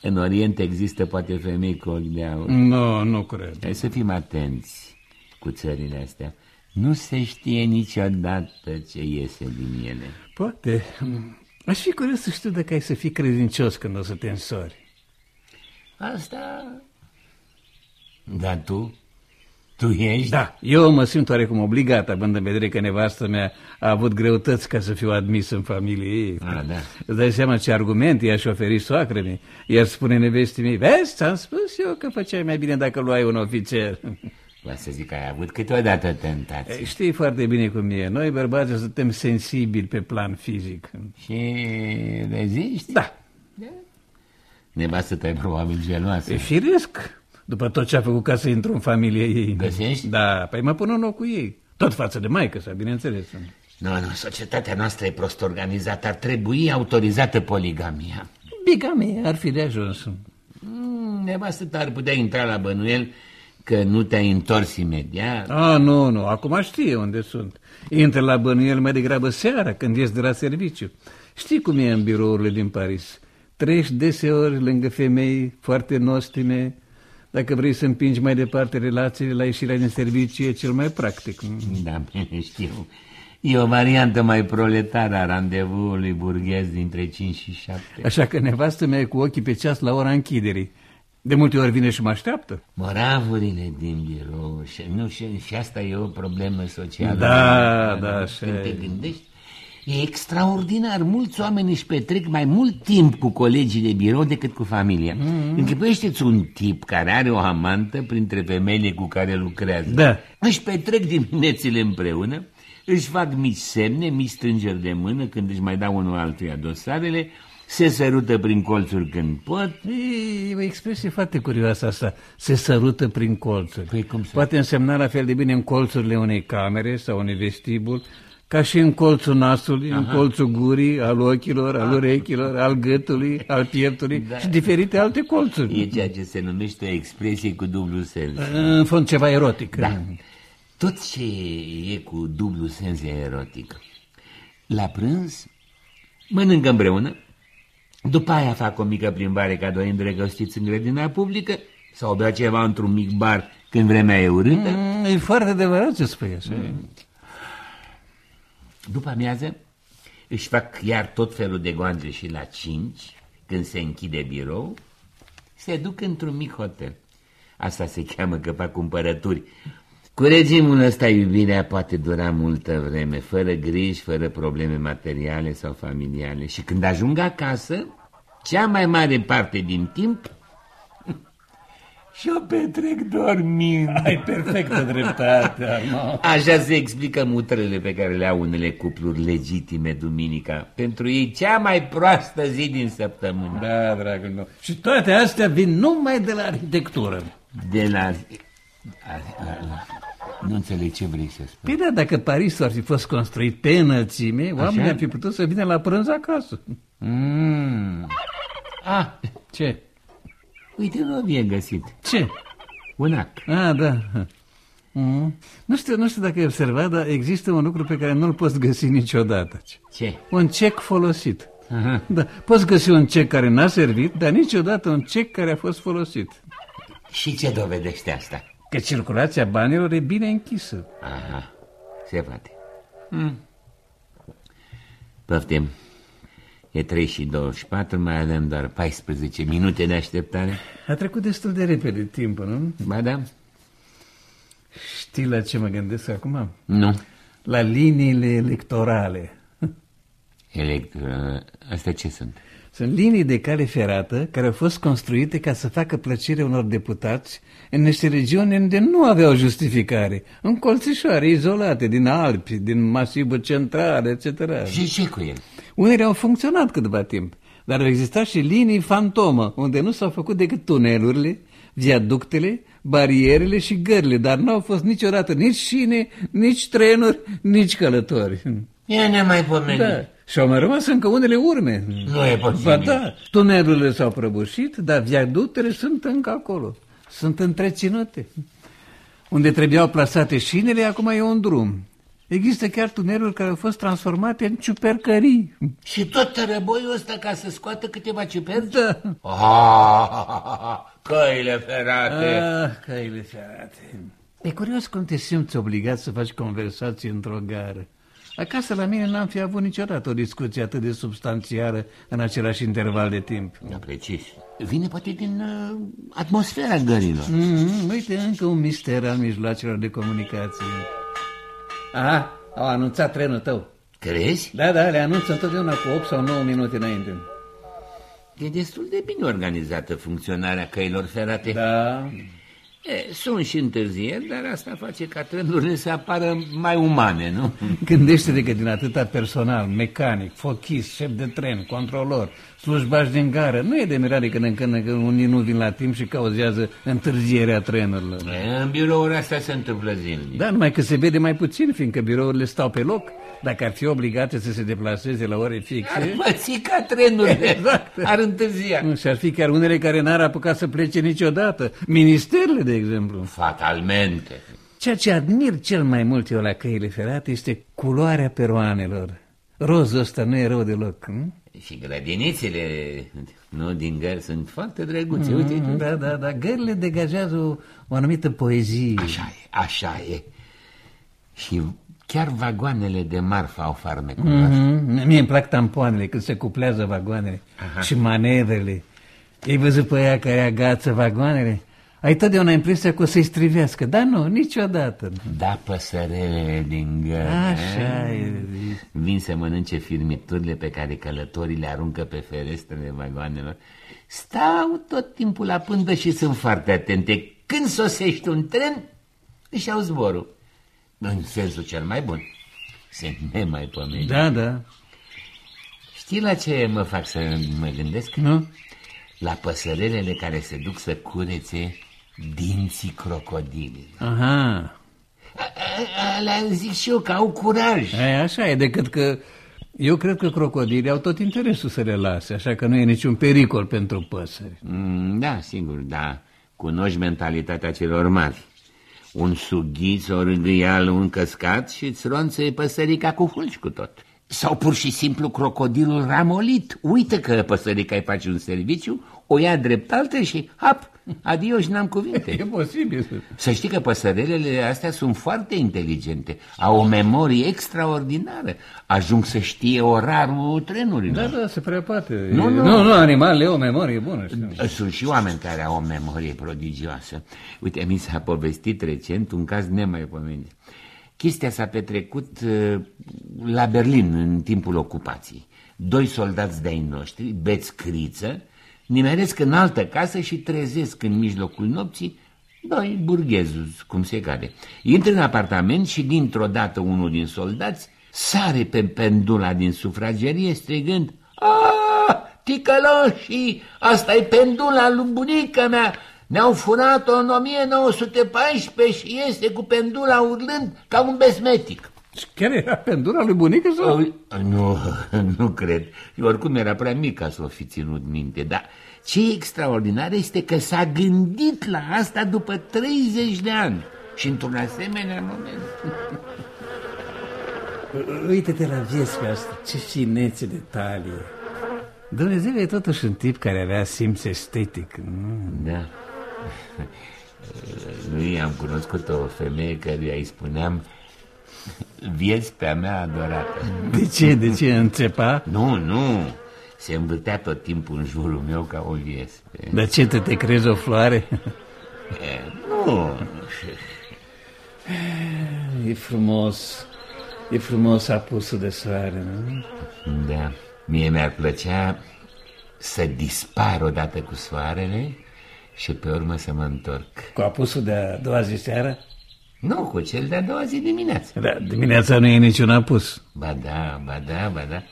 În Orient există poate femei cu ochi de aur. Nu, nu cred. Hai să fim atenți cu țările astea. Nu se știe niciodată ce iese din ele. Poate. Aș fi curios să știu dacă ai să fii credincios când o să te însori. Asta... Dar tu? Tu ești? Da, eu mă simt oarecum obligat, având în vedere că nevastă mea a avut greutăți ca să fiu admis în familie ei. A, da. Îți dai seama ce argument i-aș oferi soacră mea, iar spune nevestii mei, vezi, ți-am spus eu că făceai mai bine dacă luai un ofițer. Vă să zic că ai avut câteodată tentații. Știi foarte bine cum e, noi bărbații suntem sensibili pe plan fizic. Și reziști? Da, Nevastă ta e probabil geloasă. e firesc, după tot ce a făcut ca să intru în familie ei. Găsești? Da, păi mă pun în locul ei. Tot față de maică sa, bineînțeles. Nu, nu, societatea noastră e prost organizată. Ar trebui autorizată poligamia. Bigamie ar fi de ajuns. Mm, nevastă ta ar putea intra la bănuiel că nu te-ai întors imediat. A, nu, nu, acum știe unde sunt. Intră la bănuiel mai degrabă seara, când ies de la serviciu. Știi cum e în birourile din Paris? Treci deseori lângă femei foarte nostime. Dacă vrei să împingi mai departe relațiile la ieșirea din serviciu, e cel mai practic. Da, bine, știu. E o variantă mai proletară a randevului burghez dintre 5 și 7. Așa că nevastă mea e cu ochii pe ceas la ora închiderii. De multe ori vine și mă așteaptă. Moravurile din birou și, nu, și, și asta e o problemă socială. Da, da, așa Când te e. gândești, e extraordinar. Mulți oameni își petrec mai mult timp cu colegii de birou decât cu familia. Mm-hmm. Închipuiește-ți un tip care are o amantă printre femeile cu care lucrează. Da. Își petrec diminețile împreună, își fac mici semne, mici strângeri de mână când își mai dau unul altuia dosarele, se sărută prin colțuri când pot. E o expresie foarte curioasă asta, se sărută prin colțuri. Păi cum să- Poate însemna la fel de bine în colțurile unei camere sau unui vestibul, ca și în colțul nasului, în colțul gurii, al ochilor, al urechilor, al gâtului, al pieptului Da. și diferite alte colțuri. E ceea ce se numește o expresie cu dublu sens. În fond ceva erotic. Da. Tot ce e cu dublu sens e erotic. La prânz mănâncă împreună, după aia fac o mică plimbare ca doi îndrăgostiți în grădina publică sau bea ceva într-un mic bar când vremea e urâtă. Mm, E foarte adevărat ce spui așa. După amiază își fac iar tot felul de goanțe și la cinci, când se închide birou, se duc într-un mic hotel. Asta se cheamă că fac cumpărături. Cu regimul ăsta iubirea poate dura multă vreme, fără griji, fără probleme materiale sau familiale. Și când ajung acasă, cea mai mare parte din timp și-o petrec dormind. Ai perfectă dreptate, Armand. Așa se explică mutrele pe care le au unele cupluri legitime duminica. Pentru ei cea mai proastă zi din săptămână. Da, dragul meu. Și toate astea vin numai de la arhitectură. De la... a- a- a- Nu înțeleg ce vrei să spui. Bine, dacă Parisul ar fi fost construit pe înălțime, oamenii ar fi putut să vină la prânz acasă. Mm. Ah, Ce? Uite, nu mi-e găsit. Ce? Un act. Ah, da. Mm. Nu, știu, nu știu dacă ai observat, dar există un lucru pe care nu-l poți găsi niciodată. Ce? Un cec folosit. Aha. Da, poți găsi un cec care n-a servit, dar niciodată un cec care a fost folosit. Și ce dovedește asta? Că circulația banilor e bine închisă. Aha, se poate. Mm. Poftim. E 3 și 24, mai avem doar 14 minute de așteptare. A trecut destul de repede timpul, nu? Ba da? Știi la ce mă gândesc acum? Nu. La liniile electorale. Electro... Astea ce sunt? Sunt linii de cale ferată care au fost construite ca să facă plăcere unor deputați în niște regiuni unde nu aveau justificare, în colțișoare izolate din Alpi, din masivul central, etc. Și ce cu el? Unele au funcționat câteva timp, dar au existat și linii fantomă, unde nu s-au făcut decât tunelurile, viaductele, barierele și gările, dar nu au fost niciodată nici șine, nici trenuri, nici călători. E nemaipomenit. Da. Și au mai rămas încă unele urme. Nu e posibil. Ba da, tunelurile s-au prăbușit, dar viaductele sunt încă acolo. Sunt întreținute. Unde trebuiau plasate șinele, acum e un drum. Există chiar tuneluri care au fost transformate în ciupercării. Și tot răboiul ăsta ca să scoată câteva ciuperci? Da. Ah, căile ferate. Ah, căile ferate. E curios cum te simți obligat să faci conversații într-o gară. Acasă la mine n-am fi avut niciodată o discuție atât de substanțială în același interval de timp. Da, precis. Vine poate din uh, atmosfera gărilor. Mm, uite, încă un mister al mijloacelor de comunicație. Aha, au anunțat trenul tău. Crezi? Da, da, le anunță întotdeauna cu 8 sau 9 minute înainte. E destul de bine organizată funcționarea căilor ferate. Da, E, sunt și întârzieri, dar asta face ca trenurile să apară mai umane, nu? Gândește-te că din atâta personal, mecanic, fochist, șef de tren, controlor, slujbași din gară, nu e de mirare când în când că unii nu vin la timp și cauzează întârzierea trenurilor. E, în birouri astea se întâmplă zilnic. Da, numai că se vede mai puțin, fiindcă birourile stau pe loc. Dacă ar fi obligate să se deplaseze la ore Ar fixe... păți ca trenurile, Exact. ar întârzia. Nu, și ar fi chiar unele care n-ar apuca să plece niciodată. Ministerele, de exemplu. Fatalmente. Ceea ce admir cel mai mult eu la căile ferate este culoarea peroanelor. Rozul ăsta nu e rău deloc. Nu? Și grădinițele, nu din gări, sunt foarte drăguțe. Uite, uite. Da, da, da. Gările degajează o, o anumită poezie. Așa e, așa e. Și chiar vagoanele de marfă au farmecul ăsta. Mm-hmm. Mie îmi plac tampoanele când se cuplează vagoanele Aha. și manevrele. Ai văzut pe aia care agață vagoanele? Ai totdeauna impresia că o să-i strivească, dar nu, niciodată. Da, păsărelele din gări. Așa eh? e. Vin să mănânce firmiturile pe care călătorii le aruncă pe ferestrele vagoanelor. Stau tot timpul la pândă și sunt foarte atente. Când sosește un tren, își iau zborul. În sensul cel mai bun. Sunt nemaipomenit. Da, da. Știi la ce mă fac să mă gândesc? Nu? La păsărelele care se duc să curețe dinții crocodililor. Aha. Alea zic și eu că au curaj. E, așa e, decât că eu cred că crocodilii au tot interesul să le lase, așa că nu e niciun pericol pentru păsări. Mm, Da, sigur, da. Cunoști mentalitatea celor mari. Un sughiț, o râgâial, un căscat și îți ronțe păsărica cu fulgi cu tot. Sau pur și simplu crocodilul ramolit. Uită că păsărica îi face un serviciu, o ia drept altă și hap, adio și n-am E cuvinte. posibil. Să știi că păsărelele astea sunt foarte inteligente, au o memorie extraordinară, ajung să știe orarul trenurilor. Da, da, se prea poate. Nu, E- nu. nu, nu animalele au o memorie bună. Știu. Sunt și oameni care au o memorie prodigioasă. Uite, mi s-a povestit recent un caz nemaipomenit. Chestia s-a petrecut uh, la Berlin în timpul ocupației. Doi soldați de-ai noștri, beți criță, nimeresc în altă casă și trezesc în mijlocul nopții doi burghezi, cum se cade. Intră în apartament și dintr-o dată unul din soldați sare pe pendula din sufragerie strigând Ah, ticăloșii, asta e pendula lui bunica mea, ne-au furat-o în 1914 și este cu pendula urlând ca un besmetic. Și Chiar era pendura lui bunică sau? Oh, nu, nu cred. Eu oricum era prea mic ca să o fi ținut minte, dar ce e extraordinar este că s-a gândit la asta după 30 de ani și într-un asemenea moment. Uite-te la viesca asta, ce finețe de talie. Dumnezeu e totuși un tip care avea simț estetic. nu? Da. Lui am cunoscut o femeie căruia îi spuneam Viespea mea adorată. De ce? De ce înțepa? Nu, nu, se învârtea tot timpul în jurul meu ca o viespe. De ce te, te crezi o floare? E, nu, E frumos. E frumos apusul de soare, nu? Da, mie mi-ar plăcea să dispar odată cu soarele și pe urmă să mă întorc. Cu apusul de a doua zi seara? Nu, cu cel de-a doua zi dimineață. Da, dimineața nu e niciun apus. Ba da, ba da, ba da.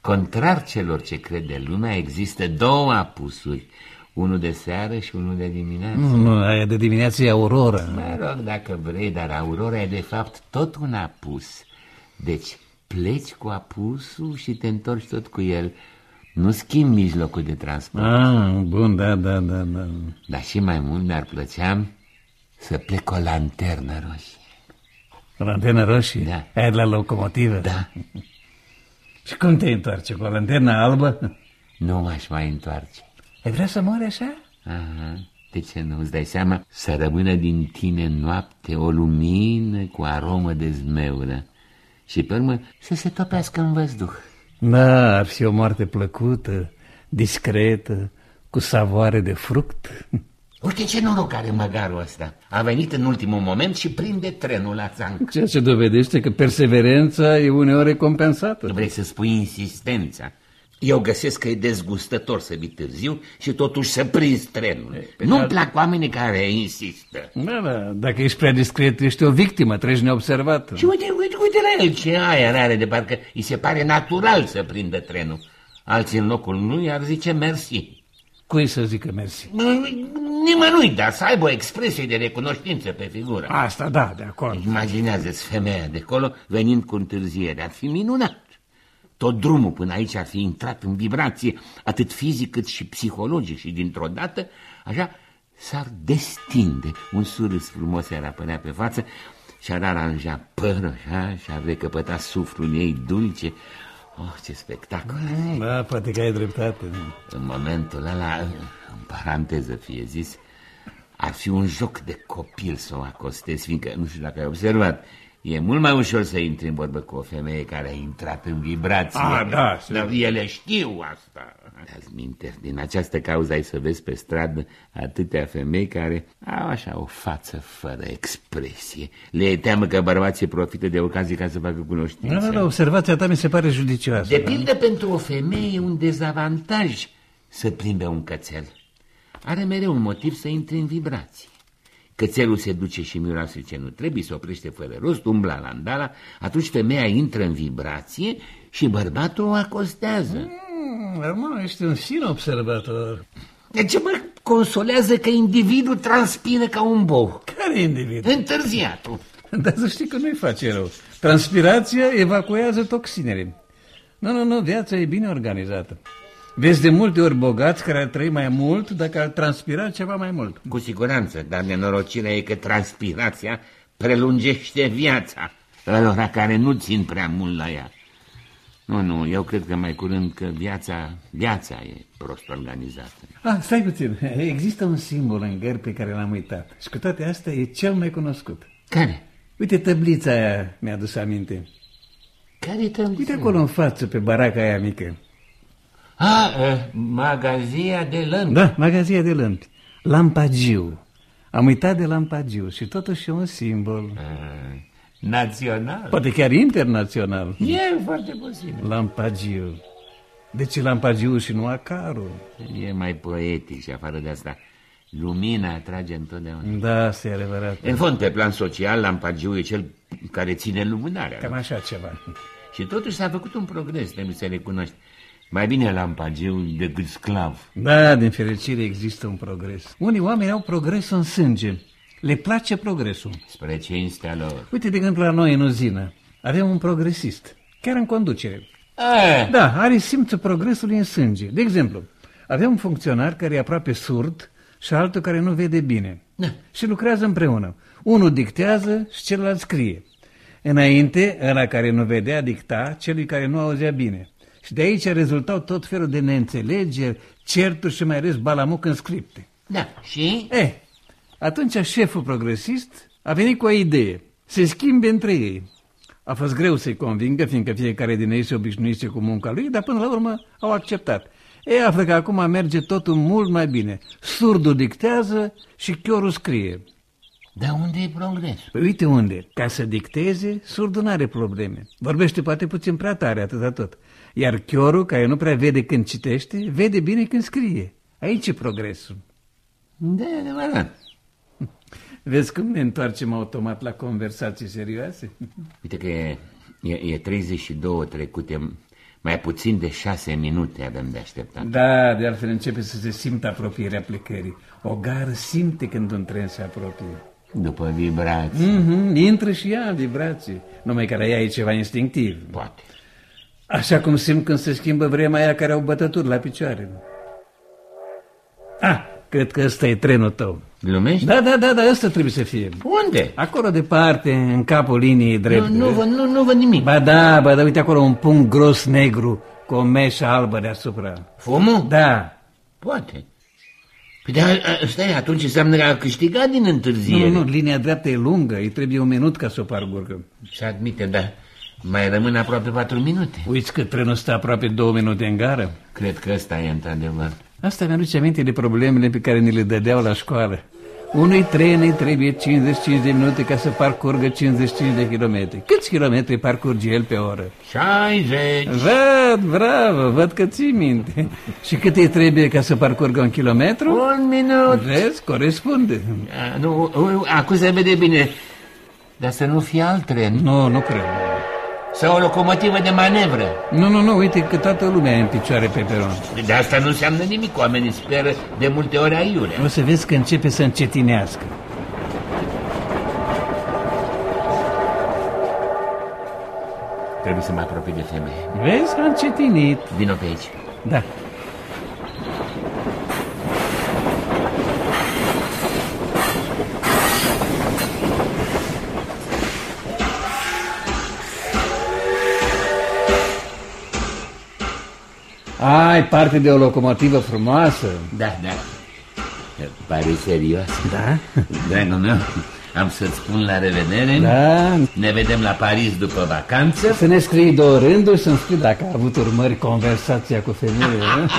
Contrar celor ce crede lumea, există două apusuri. Unul de seară și unul de dimineață. Nu, nu, aia de dimineață e aurora. Mă rog, dacă vrei, dar aurora e de fapt tot un apus. Deci pleci cu apusul și te întorci tot cu el. Nu schimbi mijlocul de transport. Ah, bun, da, da, da, da. Dar și mai mult mi-ar plăcea să plec cu o lanternă roșie. O lanternă roșie? Da. Aia de la locomotivă? Da. Și cum te întoarce? Cu o lanternă albă? Nu m-aș mai întoarce. Ai vrea să mori așa? Aha. De ce nu îți dai seama să rămână din tine în noapte o lumină cu aromă de zmeură și pe urmă să se topească în văzduh. Da, ar fi o moarte plăcută, discretă, cu savoare de fruct. Uite ce noroc are măgarul ăsta. A venit în ultimul moment și prinde trenul la țanc. Ceea ce dovedește că perseverența e uneori recompensată. Vrei să spui insistența. Eu găsesc că e dezgustător să vii târziu și totuși să prinzi trenul. Nu-mi plac oamenii care insistă. Da, da, dacă ești prea discret, ești o victimă, treci neobservată. Și uite, uite, uite la el ce aer are de parcă îi se pare natural să prindă trenul. Alții în locul lui ar zice mersi. Cui să zică mersi? Nimănui, dar să aibă o expresie de recunoștință pe figură. Asta, da, de acord. Imaginează-ți femeia de acolo venind cu întârziere. Ar fi minunat. Tot drumul până aici ar fi intrat în vibrație, atât fizic cât și psihologic și dintr-o dată, așa, s-ar destinde. Un surâs frumos ar apărea pe față și ar aranja părul, așa, și ar recăpăta suflul ei dulce. Oh, ce spectacol! Da, poate că ai dreptate. În momentul ăla, în paranteză fie zis, ar fi un joc de copil să o acostezi, fiindcă, nu știu dacă ai observat, E mult mai ușor să intri în vorbă cu o femeie care a intrat în vibrație. Ah, da, Dar ele știu asta. Azi minte, din această cauză ai să vezi pe stradă atâtea femei care au așa o față fără expresie. Le e teamă că bărbații profită de ocazie ca să facă cunoștință. Da, da, da, observația ta mi se pare judicioasă. De pildă, pentru o femeie un dezavantaj să plimbe un cățel. Are mereu un motiv să intre în vibrație. Cățelul se duce și miroase ce nu trebuie, se oprește fără rost, umbla la andala, atunci femeia intră în vibrație și bărbatul o acostează. Mm, mă, ești un fin observator. De ce mă consolează că individul transpiră ca un bou? Care individ? Întârziatul. Dar să știi că nu-i face rău. Transpirația evacuează toxinele. Nu, nu, nu, viața e bine organizată. Vezi de multe ori bogați care ar trăi mai mult dacă ar transpira ceva mai mult. Cu siguranță, dar nenorocirea e că transpirația prelungește viața ălora care nu țin prea mult la ea. Nu, nu, eu cred că mai curând că viața, viața e prost organizată. Ah, stai puțin. Există un simbol în gări pe care l-am uitat. Și cu toate astea e cel mai cunoscut. Care? Uite tăblița aia mi-a dus aminte. Care e tăblița? Uite acolo în față, pe baraca aia mică. Ah, uh, magazia de lămpi. Da, magazia de lămpi. Lampagiu. Am uitat de Lampagiu și totuși e un simbol. Uh, național. Poate chiar internațional. E foarte posibil. Lampagiu. De ce Lampagiu și nu Acaru? E mai poetic și afară de asta. Lumina atrage întotdeauna. Da, asta e adevărat. În fond, pe plan social, Lampagiu e cel care ține lumânarea. Cam așa ceva. Și totuși s-a făcut un progres, trebuie să recunoști. Mai bine lampagiu decât sclav. Da, din fericire există un progres. Unii oameni au progres în sânge. Le place progresul. Spre cinstea lor. Uite, de exemplu, la noi în uzină avem un progresist, chiar în conducere. A, Da, are simțul progresului în sânge. De exemplu, avem un funcționar care e aproape surd și altul care nu vede bine. Da. Și lucrează împreună. Unul dictează și celălalt scrie. Înainte, ăla care nu vedea dicta celui care nu auzea bine. Și de aici rezultau tot felul de neînțelegeri, certuri și mai ales balamuc în scripte. da. Și? Eh, atunci șeful progresist a venit cu o idee, se schimbe între ei. A fost greu să-i convingă, fiindcă fiecare din ei se obișnuise cu munca lui, dar până la urmă au acceptat. Ei află că acum merge totul mult mai bine. Surdul dictează și chiorul scrie. Dar unde e progres? Păi uite unde. Ca să dicteze, surdul n-are probleme. Vorbește poate puțin prea tare, atâta tot. Iar chiorul, care nu prea vede când citește, vede bine când scrie. Aici e progresul. Da, e adevărat. Vezi cum ne întoarcem automat la conversații serioase? Uite că e, e, e 32 trecute, mai puțin de șase minute avem de așteptat. Da, de altfel începe să se simtă apropierea plecării. O gară simte când un tren se apropie. După vibrații. Mm-hmm, intră și ea în vibrație, numai că la ea e ceva instinctiv. Poate. Așa cum simt când se schimbă vremea aia care au bătături la picioare. Ah, cred că ăsta e trenul tău. Glumești? Da, da, da, da, ăsta trebuie să fie. Unde? Acolo departe, în capul liniei drepte. Nu, nu, văd, nu, nu văd nimic. Ba da, ba da, uite acolo un punct gros negru cu o meșă albă deasupra. Fumul? Da. Poate. Păi da, a- stai, atunci înseamnă că a câștigat din întârziere. Nu, nu, linia dreaptă e lungă, îi trebuie un minut ca să o parcurgă. Și admite, dar mai rămân aproape patru minute. Uiți că trenul stă aproape două minute în gară. Cred că ăsta e într-adevăr. Asta mi-aduce aminte de problemele pe care ni le dădeau la școală. Unui tren îi trebuie 55 de minute ca să parcurgă 55 de kilometri. Câți kilometri parcurge el pe oră? 60. Văd, bravo, văd că ții minte. Și cât îi trebuie ca să parcurgă un kilometru? Un minut. Vezi, corespunde. A, nu, u- acum se vede bine. Dar să nu fie alt tren. Nu, nu cred. Sau o locomotivă de manevră. Nu, nu, nu, uite că toată lumea e în picioare pe peron. De asta nu înseamnă nimic. Oamenii speră de multe ori aiurea. O să vezi că începe să încetinească. Trebuie să mă apropii de femeie. Vezi că a încetinit. Vino pe aici. Da. Ai parte de o locomotivă frumoasă. Da, da. Pare serios. Da? Dragul meu, am să-ți spun la revedere. Da. Ne vedem la Paris după vacanță. Să ne scrii două rânduri să-mi scrii dacă a avut urmări conversația cu femeie. nu?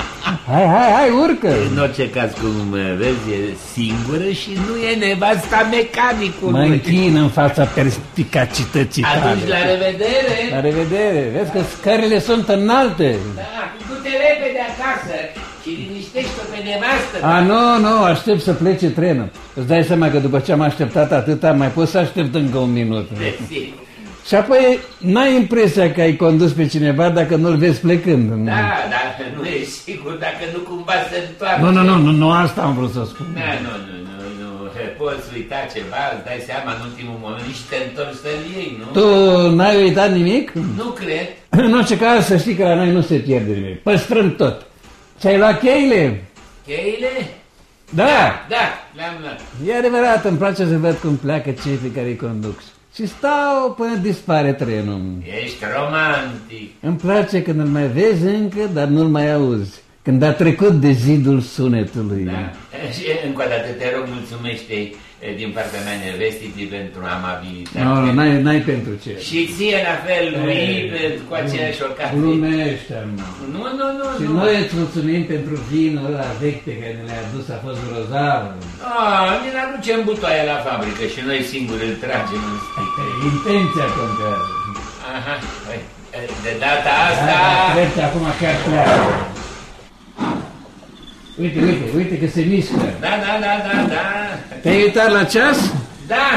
Hai, hai, hai, urcă! În orice caz, cum vezi, e singură și nu e nevasta mecanicului. Mă închin în fața perspicacității Atunci, tale. la revedere! La revedere! Vezi că scările sunt înalte. Da, liniștește-o pe nevastă. A, nu, nu, aștept să plece trenul. Îți dai seama că după ce am așteptat atâta, mai pot să aștept încă un minut. Desigur. Și apoi n-ai impresia că ai condus pe cineva dacă nu-l vezi plecând. Da, dar nu e sigur dacă nu cumva se întoarce. Nu, nu, nu, nu, nu asta am vrut să spun. Da, nu, nu, nu, nu. Poți uita ceva, îți dai seama în ultimul moment și te întorci să-l iei, nu? Tu n-ai uitat nimic? Nu cred. În orice caz, să știi că la noi nu se pierde nimic. Păstrăm tot. Ți-ai luat cheile? Cheile? Da! Da, le-am luat. E adevărat, îmi place să văd cum pleacă cei pe care îi conduc. Și stau până dispare trenul. Ești romantic. Îmi place când îl mai vezi încă, dar nu-l mai auzi. Când a trecut de zidul sunetului. Da. Și încă o dată te rog, mulțumește eh, din partea mea nevestii pentru amabilitate. Nu, nu, n-ai, n-ai pentru ce. Și ție la fel, lui, Ei, pentru- cu aceeași ocazie. Glumește, mă. Nu, nu, nu, Și nu. noi îți mulțumim pentru vinul ăla vechi pe care ne l-ai adus, a fost grozav. Ah, ne aducem butoaie la fabrică și noi singuri îl tragem în sticlă. Intenția contează. Aha, păi, de data asta... Da, cred că acum chiar pleacă. Uite, uite, uite că se mișcă. Da, da, da, da, da. Te-ai uitat la ceas? Da,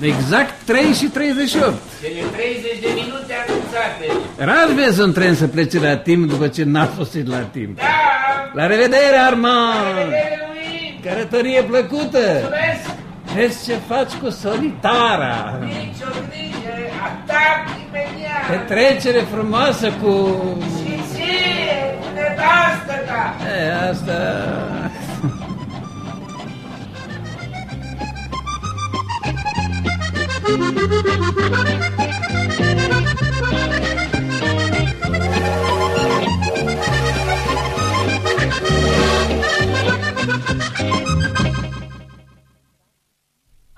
Exact 3 și 38. cele 30 de minute anunțate. Rar vezi un tren să plece la timp după ce n-a fost la timp. Da, La revedere, Armand! revedere, lui. Cărătorie plăcută! Mulțumesc, Vezi ce faci cu solitara! nicio grijă, atac imediat. Petrecere frumoasă cu... Și ție, nevastă ta. E, asta...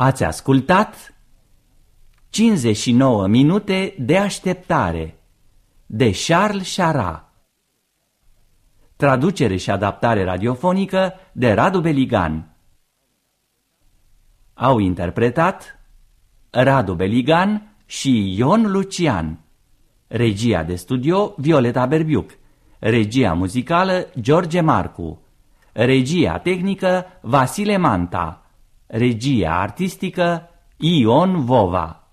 Ați ascultat 59 minute de așteptare de Charles Chara. Traducere și adaptare radiofonică de Radu Beligan. Au interpretat Radu Beligan și Ion Lucian. Regia de studio Violeta Berbiuc. Regia muzicală George Marcu. Regia tehnică Vasile Manta. Regia artistică Ion Vova.